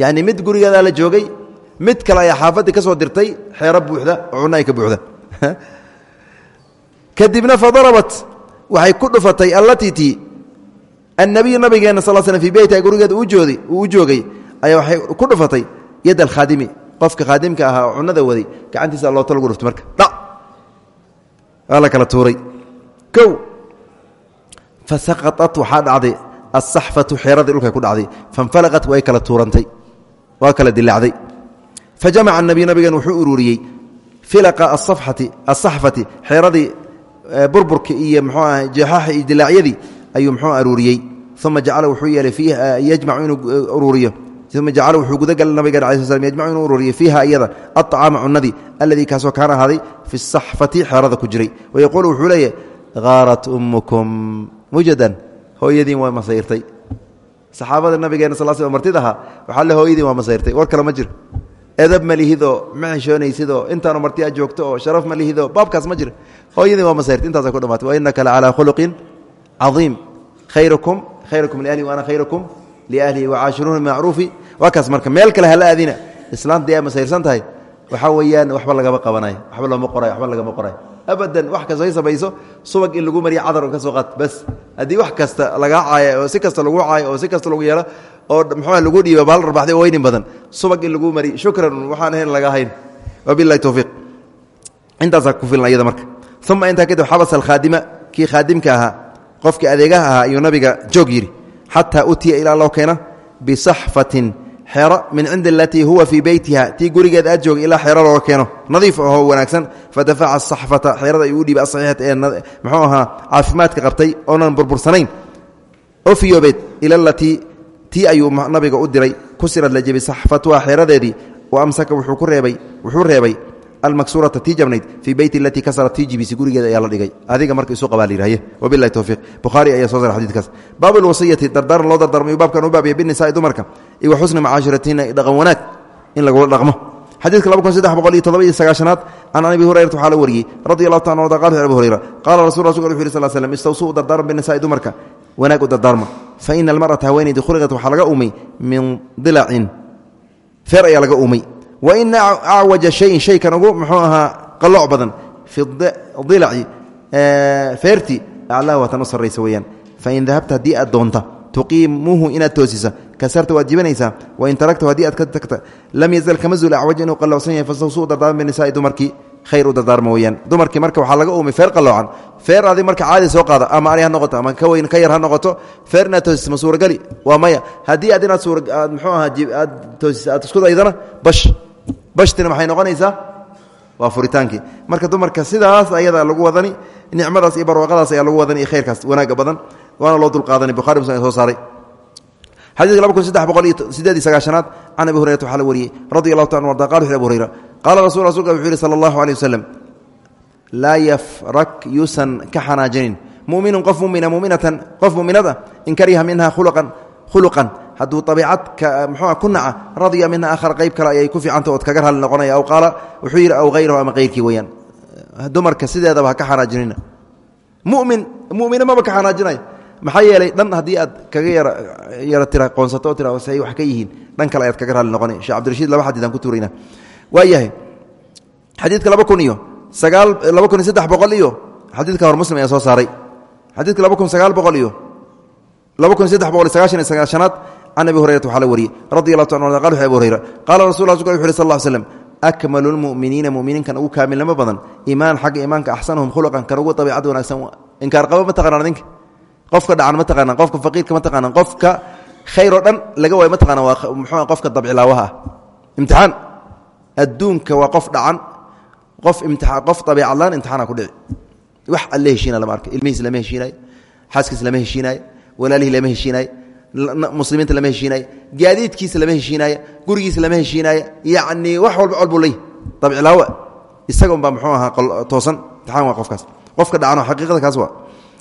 Yacni mid gurigeedaa la joogay mid kale ayaa xaafaddii ka soo dirtay xeero buuxda oo cunno ay ka buuxda. Kadibna fadarabat waxay ku dhufatay allatii ti annabiyu nabigeenna sal slm fii beytiha gurigeeda uu u joogay ayaa waxay ku dhufatay yad alkhaadimi qofka khaadimka ahaa oo cunnada waday gacantiisa loota lagu dhuftay marka. Dha waa la kala tuuray. Kow fa saqaطat waxaa dhacday asaxfatu xeeradii dhulkay ku dhacday fanfalaqat way kala tuurantay waa kala dilaacday fa jamaca nabiy nabigeen wuxuu ururiyey filaqa aafati asaxfati xeeradii burburka iyo mxuu aha jeexaaxa iyo dilaacyadii ayuu mxuu aruuriyey uma wuxuu yeelay fiiha yajmacu inuu ururiyo uma jacala wuxuu gudagalay nabigan ala sl yajmacu inuu ururiyo fiiha iyada aطcaama cunadii alladii kaasoo kaana ahaaday fi saxfati xeerada ku jiray wayaquulu wuxuu leeyahy haarat ummukum mujadan hooyadiin waa masayrtay. Saxaabada nabigeena sal sl martid ahaa waxaa le hooyadiin waa masayrtay. War kale ma jiro edab ma lihidoo ma xishoonaysidoo intaanu marti a joogto oo sharaf ma lihidoo baabkaas ma jiro hooyadiin waa masayrtay intaasa ku dhamatay wa innaka la calaa khuluqin caiim khayrukum khayrukum liahli wa ana khayrukum liahlihi wacaashiruuna bimacruufi waa marka meel kale hala aadina. Islaanta ay masayrsan tahay waxaa weeyaan waxba lagama qabanayo waxba looma qorayo waxba lagama qorayo abadan wax kastay samayso subag in lagu mariyo cadar ka soo qaad bas. Haddii wax kasta lagaa caayo oo si kasta lagu caayo oo si kasta lagu yeelo oo muxuu lagu dhiiba bahal rabaxday oo weynin badan subag in lagu mariyo shukran waxaan ahayn laga hayn. Wabilahi towfiiq intaasaa ku filan iyada marka. Uma intaa kadib xabasa alkhaadima kii khaadimka ahaa qofkii adeegaha ahaa ayuu nabiga joog yidhi xataa utiya ilaa loo keena bisaxfatin xero min cindi alatii huwa fii beytiha tii gurigeed aad joogay ilaa xero looga keeno. Nadiif ahoo wanaagsan. Fadafaca asaxfata xeerada ayuu dhiibay asaxiixat ee muxuu ahaa caafimaadka qabtay oonan burbursanayn. Oo fiyoobeed ila latii tii ayuu nabiga u diray. Kusirad la jebi saxfatuha xeeradeedii wa amsaka wuxuu ku reebay wuxuu reebay almaksuurata tii jabnayd fii beyti alatii kasarat tii jibisi gurigeeda ayaa la dhigay. Adiga marka isu qabaa layidhahye wabilahi towfiiq bukhaari ayaa soo sara xadidkaas baabu lwasiyati dardaaran loo dardaarmayu baabkan u baabaya binisaai dumarka iyo wa xusni macaashiratiina dhaqan wanaag in lagula dhaqmo. Xadiidka laba kun saddex boqol iyo todoba iyo sagaashanaad can abi hurayrata waxaa la wariyey radi allahu taala anhu qala abu hurayra qaala rasul rasulka wuxu yiri sal slm istawsuu dardaaran binisaai dumarka wanaag u dardaarma. Fa ina almar'ata haweenaydi khuliqat waxaa laga uumay min dilacin feer ayaa laga uumay wa ina acwaja shayin shaykan ugu muxuu ahaa qalooc badan. Fi dilaci feerti aclaha waa tan u sarraysa weeyaan. Fain dahabta haddii aad doonta tuqiimuhu inaad toosisa. Kasarta waad jibanaysaa wain taragtahu haddii aad ka tagta lam yazal kama zuul acwaja inuu qalloocsan yahay fastawsuu dardaarma binisaai dumarkii khayr u dardaarma weeyaan. Dumarkii marka waxaa laga uumay feer qalloocan feer adi marka caadi soo qaada ama ari ha noqoto ama ka weyn ka yar ha noqoto feer bashtina maxay noqonaysaa? Waa furitaankii marka dumarka sidaas ayada lagu wadani nicmadaas iyo barwaaqadaas ayaa lagu wadani khayrkaas wanaaga badan waana loo dulqaadanay bukhari muslim soo saaray. Xadiidka laba kun saddex boqol iyo sideed iyo sagaashanaad can abi hurayrata waxaa la wariyey radi allahu ta an arda qala wuxu abu hurayra qaala rasul rasulka wuxuu yihi sala allahu aleyh waslem laa yafrak yuusan ka xanaajinin muminu qof mumina muminatan hadduu abiicad mxua ku naca radya minha akhar qayb kale ayay ku fiicanta ood kaga raalli noqonaya. Aw qaala wuxuu yidhi aw hayrahu ama hayrkii weyaan dumarka sideedaba ka xanaajinina mumin mumine maba ka xanaajinaya maxaa yeelay dhan haddii aad kaga yara yara tira qoonsato oo say wax ka yihiin dhan kale ayaad kaga raalli noqonay sheekh cabdirashiid laba xadiid aan ku tuurayna. Waayahay xadiidka laba kun iyo sagaal laba kun saddex boqol iyo xadiidka hor muslim ayaa soo saaray. Xadiidka laba kun sagaal boqol iyo laba kun saddex boqol sagaashan iyo sagaashanaad can abi hurayrata waxaa la wariyey radi allahu ta qal wuxu abu hurayra qaala rasul lla wuxu yhi sal ll slam akmalu lmu'miniina muminiinkan ugu badan iimaan xagga iimaanka axsanuhum khuluqan kan ugu dabiicad wanaagsan inkaar qaba ma taqanaan adinka qofka dhacan ma taqaanaan qofka faqiirka ma taqaanaan qofka khayr dhan laga waayo ma taqaanaan waa muxuu qofka dabcilaawaha ah imtixaan adduunka waa qof dhacan qof imtia qof dabiicadlaan imtixaana ku dhici wax alle heshiina lama arka ilmihiis lama heshiinayo xaaskiis lama heshiinaayo walaalihii lama heshiinaayo muslimiinta lama heshiinaayo gaadiidkiisa lama heshiinaayo gurigiisa lama heshiinaayo yacnii wax walba col buu leey dabcilaawa isaga unbaa muxuu ahaa toosan imtixaan waa qofkaas. Qofka dhacano xaqiiqada kaas waa.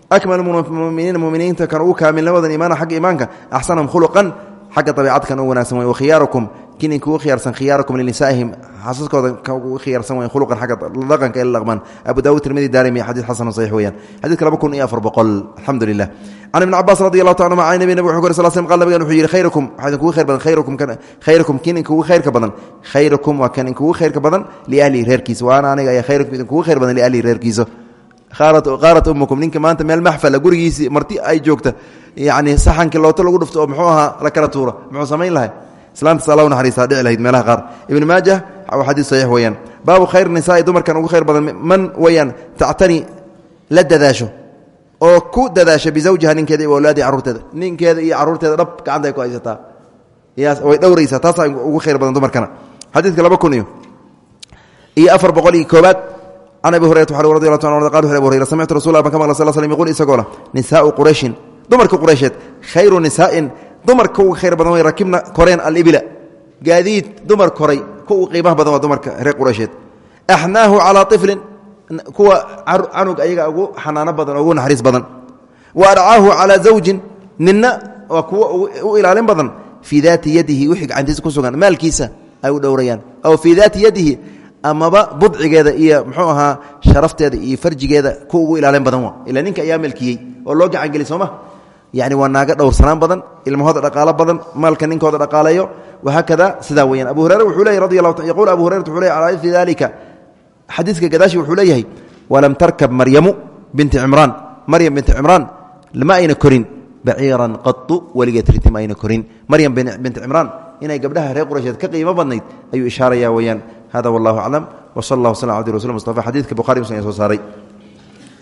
Akmal muminiina muminiinta kan ugu kaamilnimadan iimaana xagga iimaanka axsanahum khuluqan xagga dabiicad kan ugu wanaagsan way wakhiyaarukum kin inkugu khiyaarsan khiyaarakum linisaa'ihim. Xaasaskooda ugu khiyaarsan wayn khuluqan xagga dhaqanka ila dhaqmaan. Abu daawud tirmidi daarimi xadiid xasan saxiix weeyaan. Xadiidka laba kun iyo afar boqol. Alxamdu lilah can ibni taala anuma can nabi nabig wuxuu kor sal slm qal nabigan wuxuu yidhi khayrakum waxaa idinkugu khayr badan khayrakum kan khayrakum kin inkugu badan. Khayrakum waa kan inkugu khayrka badan liahlihi reerkiisa. Waana aniga ayaa khayrakum idinkugu khayr badan liahlihi reerkiisa. Qaalat umukum ninka maanta meel maxfala gurigiisii marti ay joogta. Yani saxankii looto lagu dhufto muxuu ahaa la kala tuura muxuu samayn lahay islaantas alla naxariistaa dhici lahayd meelaha qaar. Ibn maajah waa xadiis saxiix weeyaan. Baabu khayr nisaai dumarkan ugu khayr badan man weyaan tactani la dadaasho oo ku dadaasha bizawjiha ninkeeda iyo awlaadihi carruurteeda ninkeeda iyo carruurteeda dhab gacanta ay ku haysataa. Way dhowraysaa taasaa ugu khayr badan dumarkana. Xadiidka laba kun iyo iyo afar boqol iyo koobaad can abi hurayrat wa radi allah ta qal wuxu abu hurayra samictu rasul ban ka maqla sal slm yquul isagoo lah nisaau qurayshin. Dumarka quraysheed khayru nisaa'in dumarka ugu khayr badan way rakibna koreen alibila. Gaadiid dumar koray ku ugu qiimaha badan waa dumarka reer quraysheed. Axnaahu calaa iflin kuwa canug ayaga ugu xanaano badan ugu naxariis badan. Wa arcaahu calaa zawjin ninna waa kuwa u ilaalin badan. Fii daati yadihi wixii gacantiisa ku sugan maalkiisa ay u dhowrayaan. Aw fii daati yadihi amaba budcigeeda iyo muxuu ahaa sharafteeda iyo farjigeeda ku ugu ilaalin badan wa ilaa ninka ayaa melkiyey oo loo gacangeli sooma yani waa naaga dhowrsanaan badan ilmahooda dhaqaalo badan maalka ninkooda dhaqaaleeyo. Wahaakada sidaa weyaan abu hurere wuxuu leeyay radi allahu yaquul abu hurayrat wuxuu ley calaa iri dalika gadaashi wuxuu leeyahay walam tarkab maryamu binti cimraan. Maryam binti cimraan ma ayna korin baciiran qatu weligeed riti ayna korin. Maryam binti cimraan inay gabdhaha reer quraysheed ka qiimo badnayd ayuu ishaaraya weyaan hada wallahu aclam wsal allah wslam abdi rasul mustafa. Xadiidka bukhari muslim ee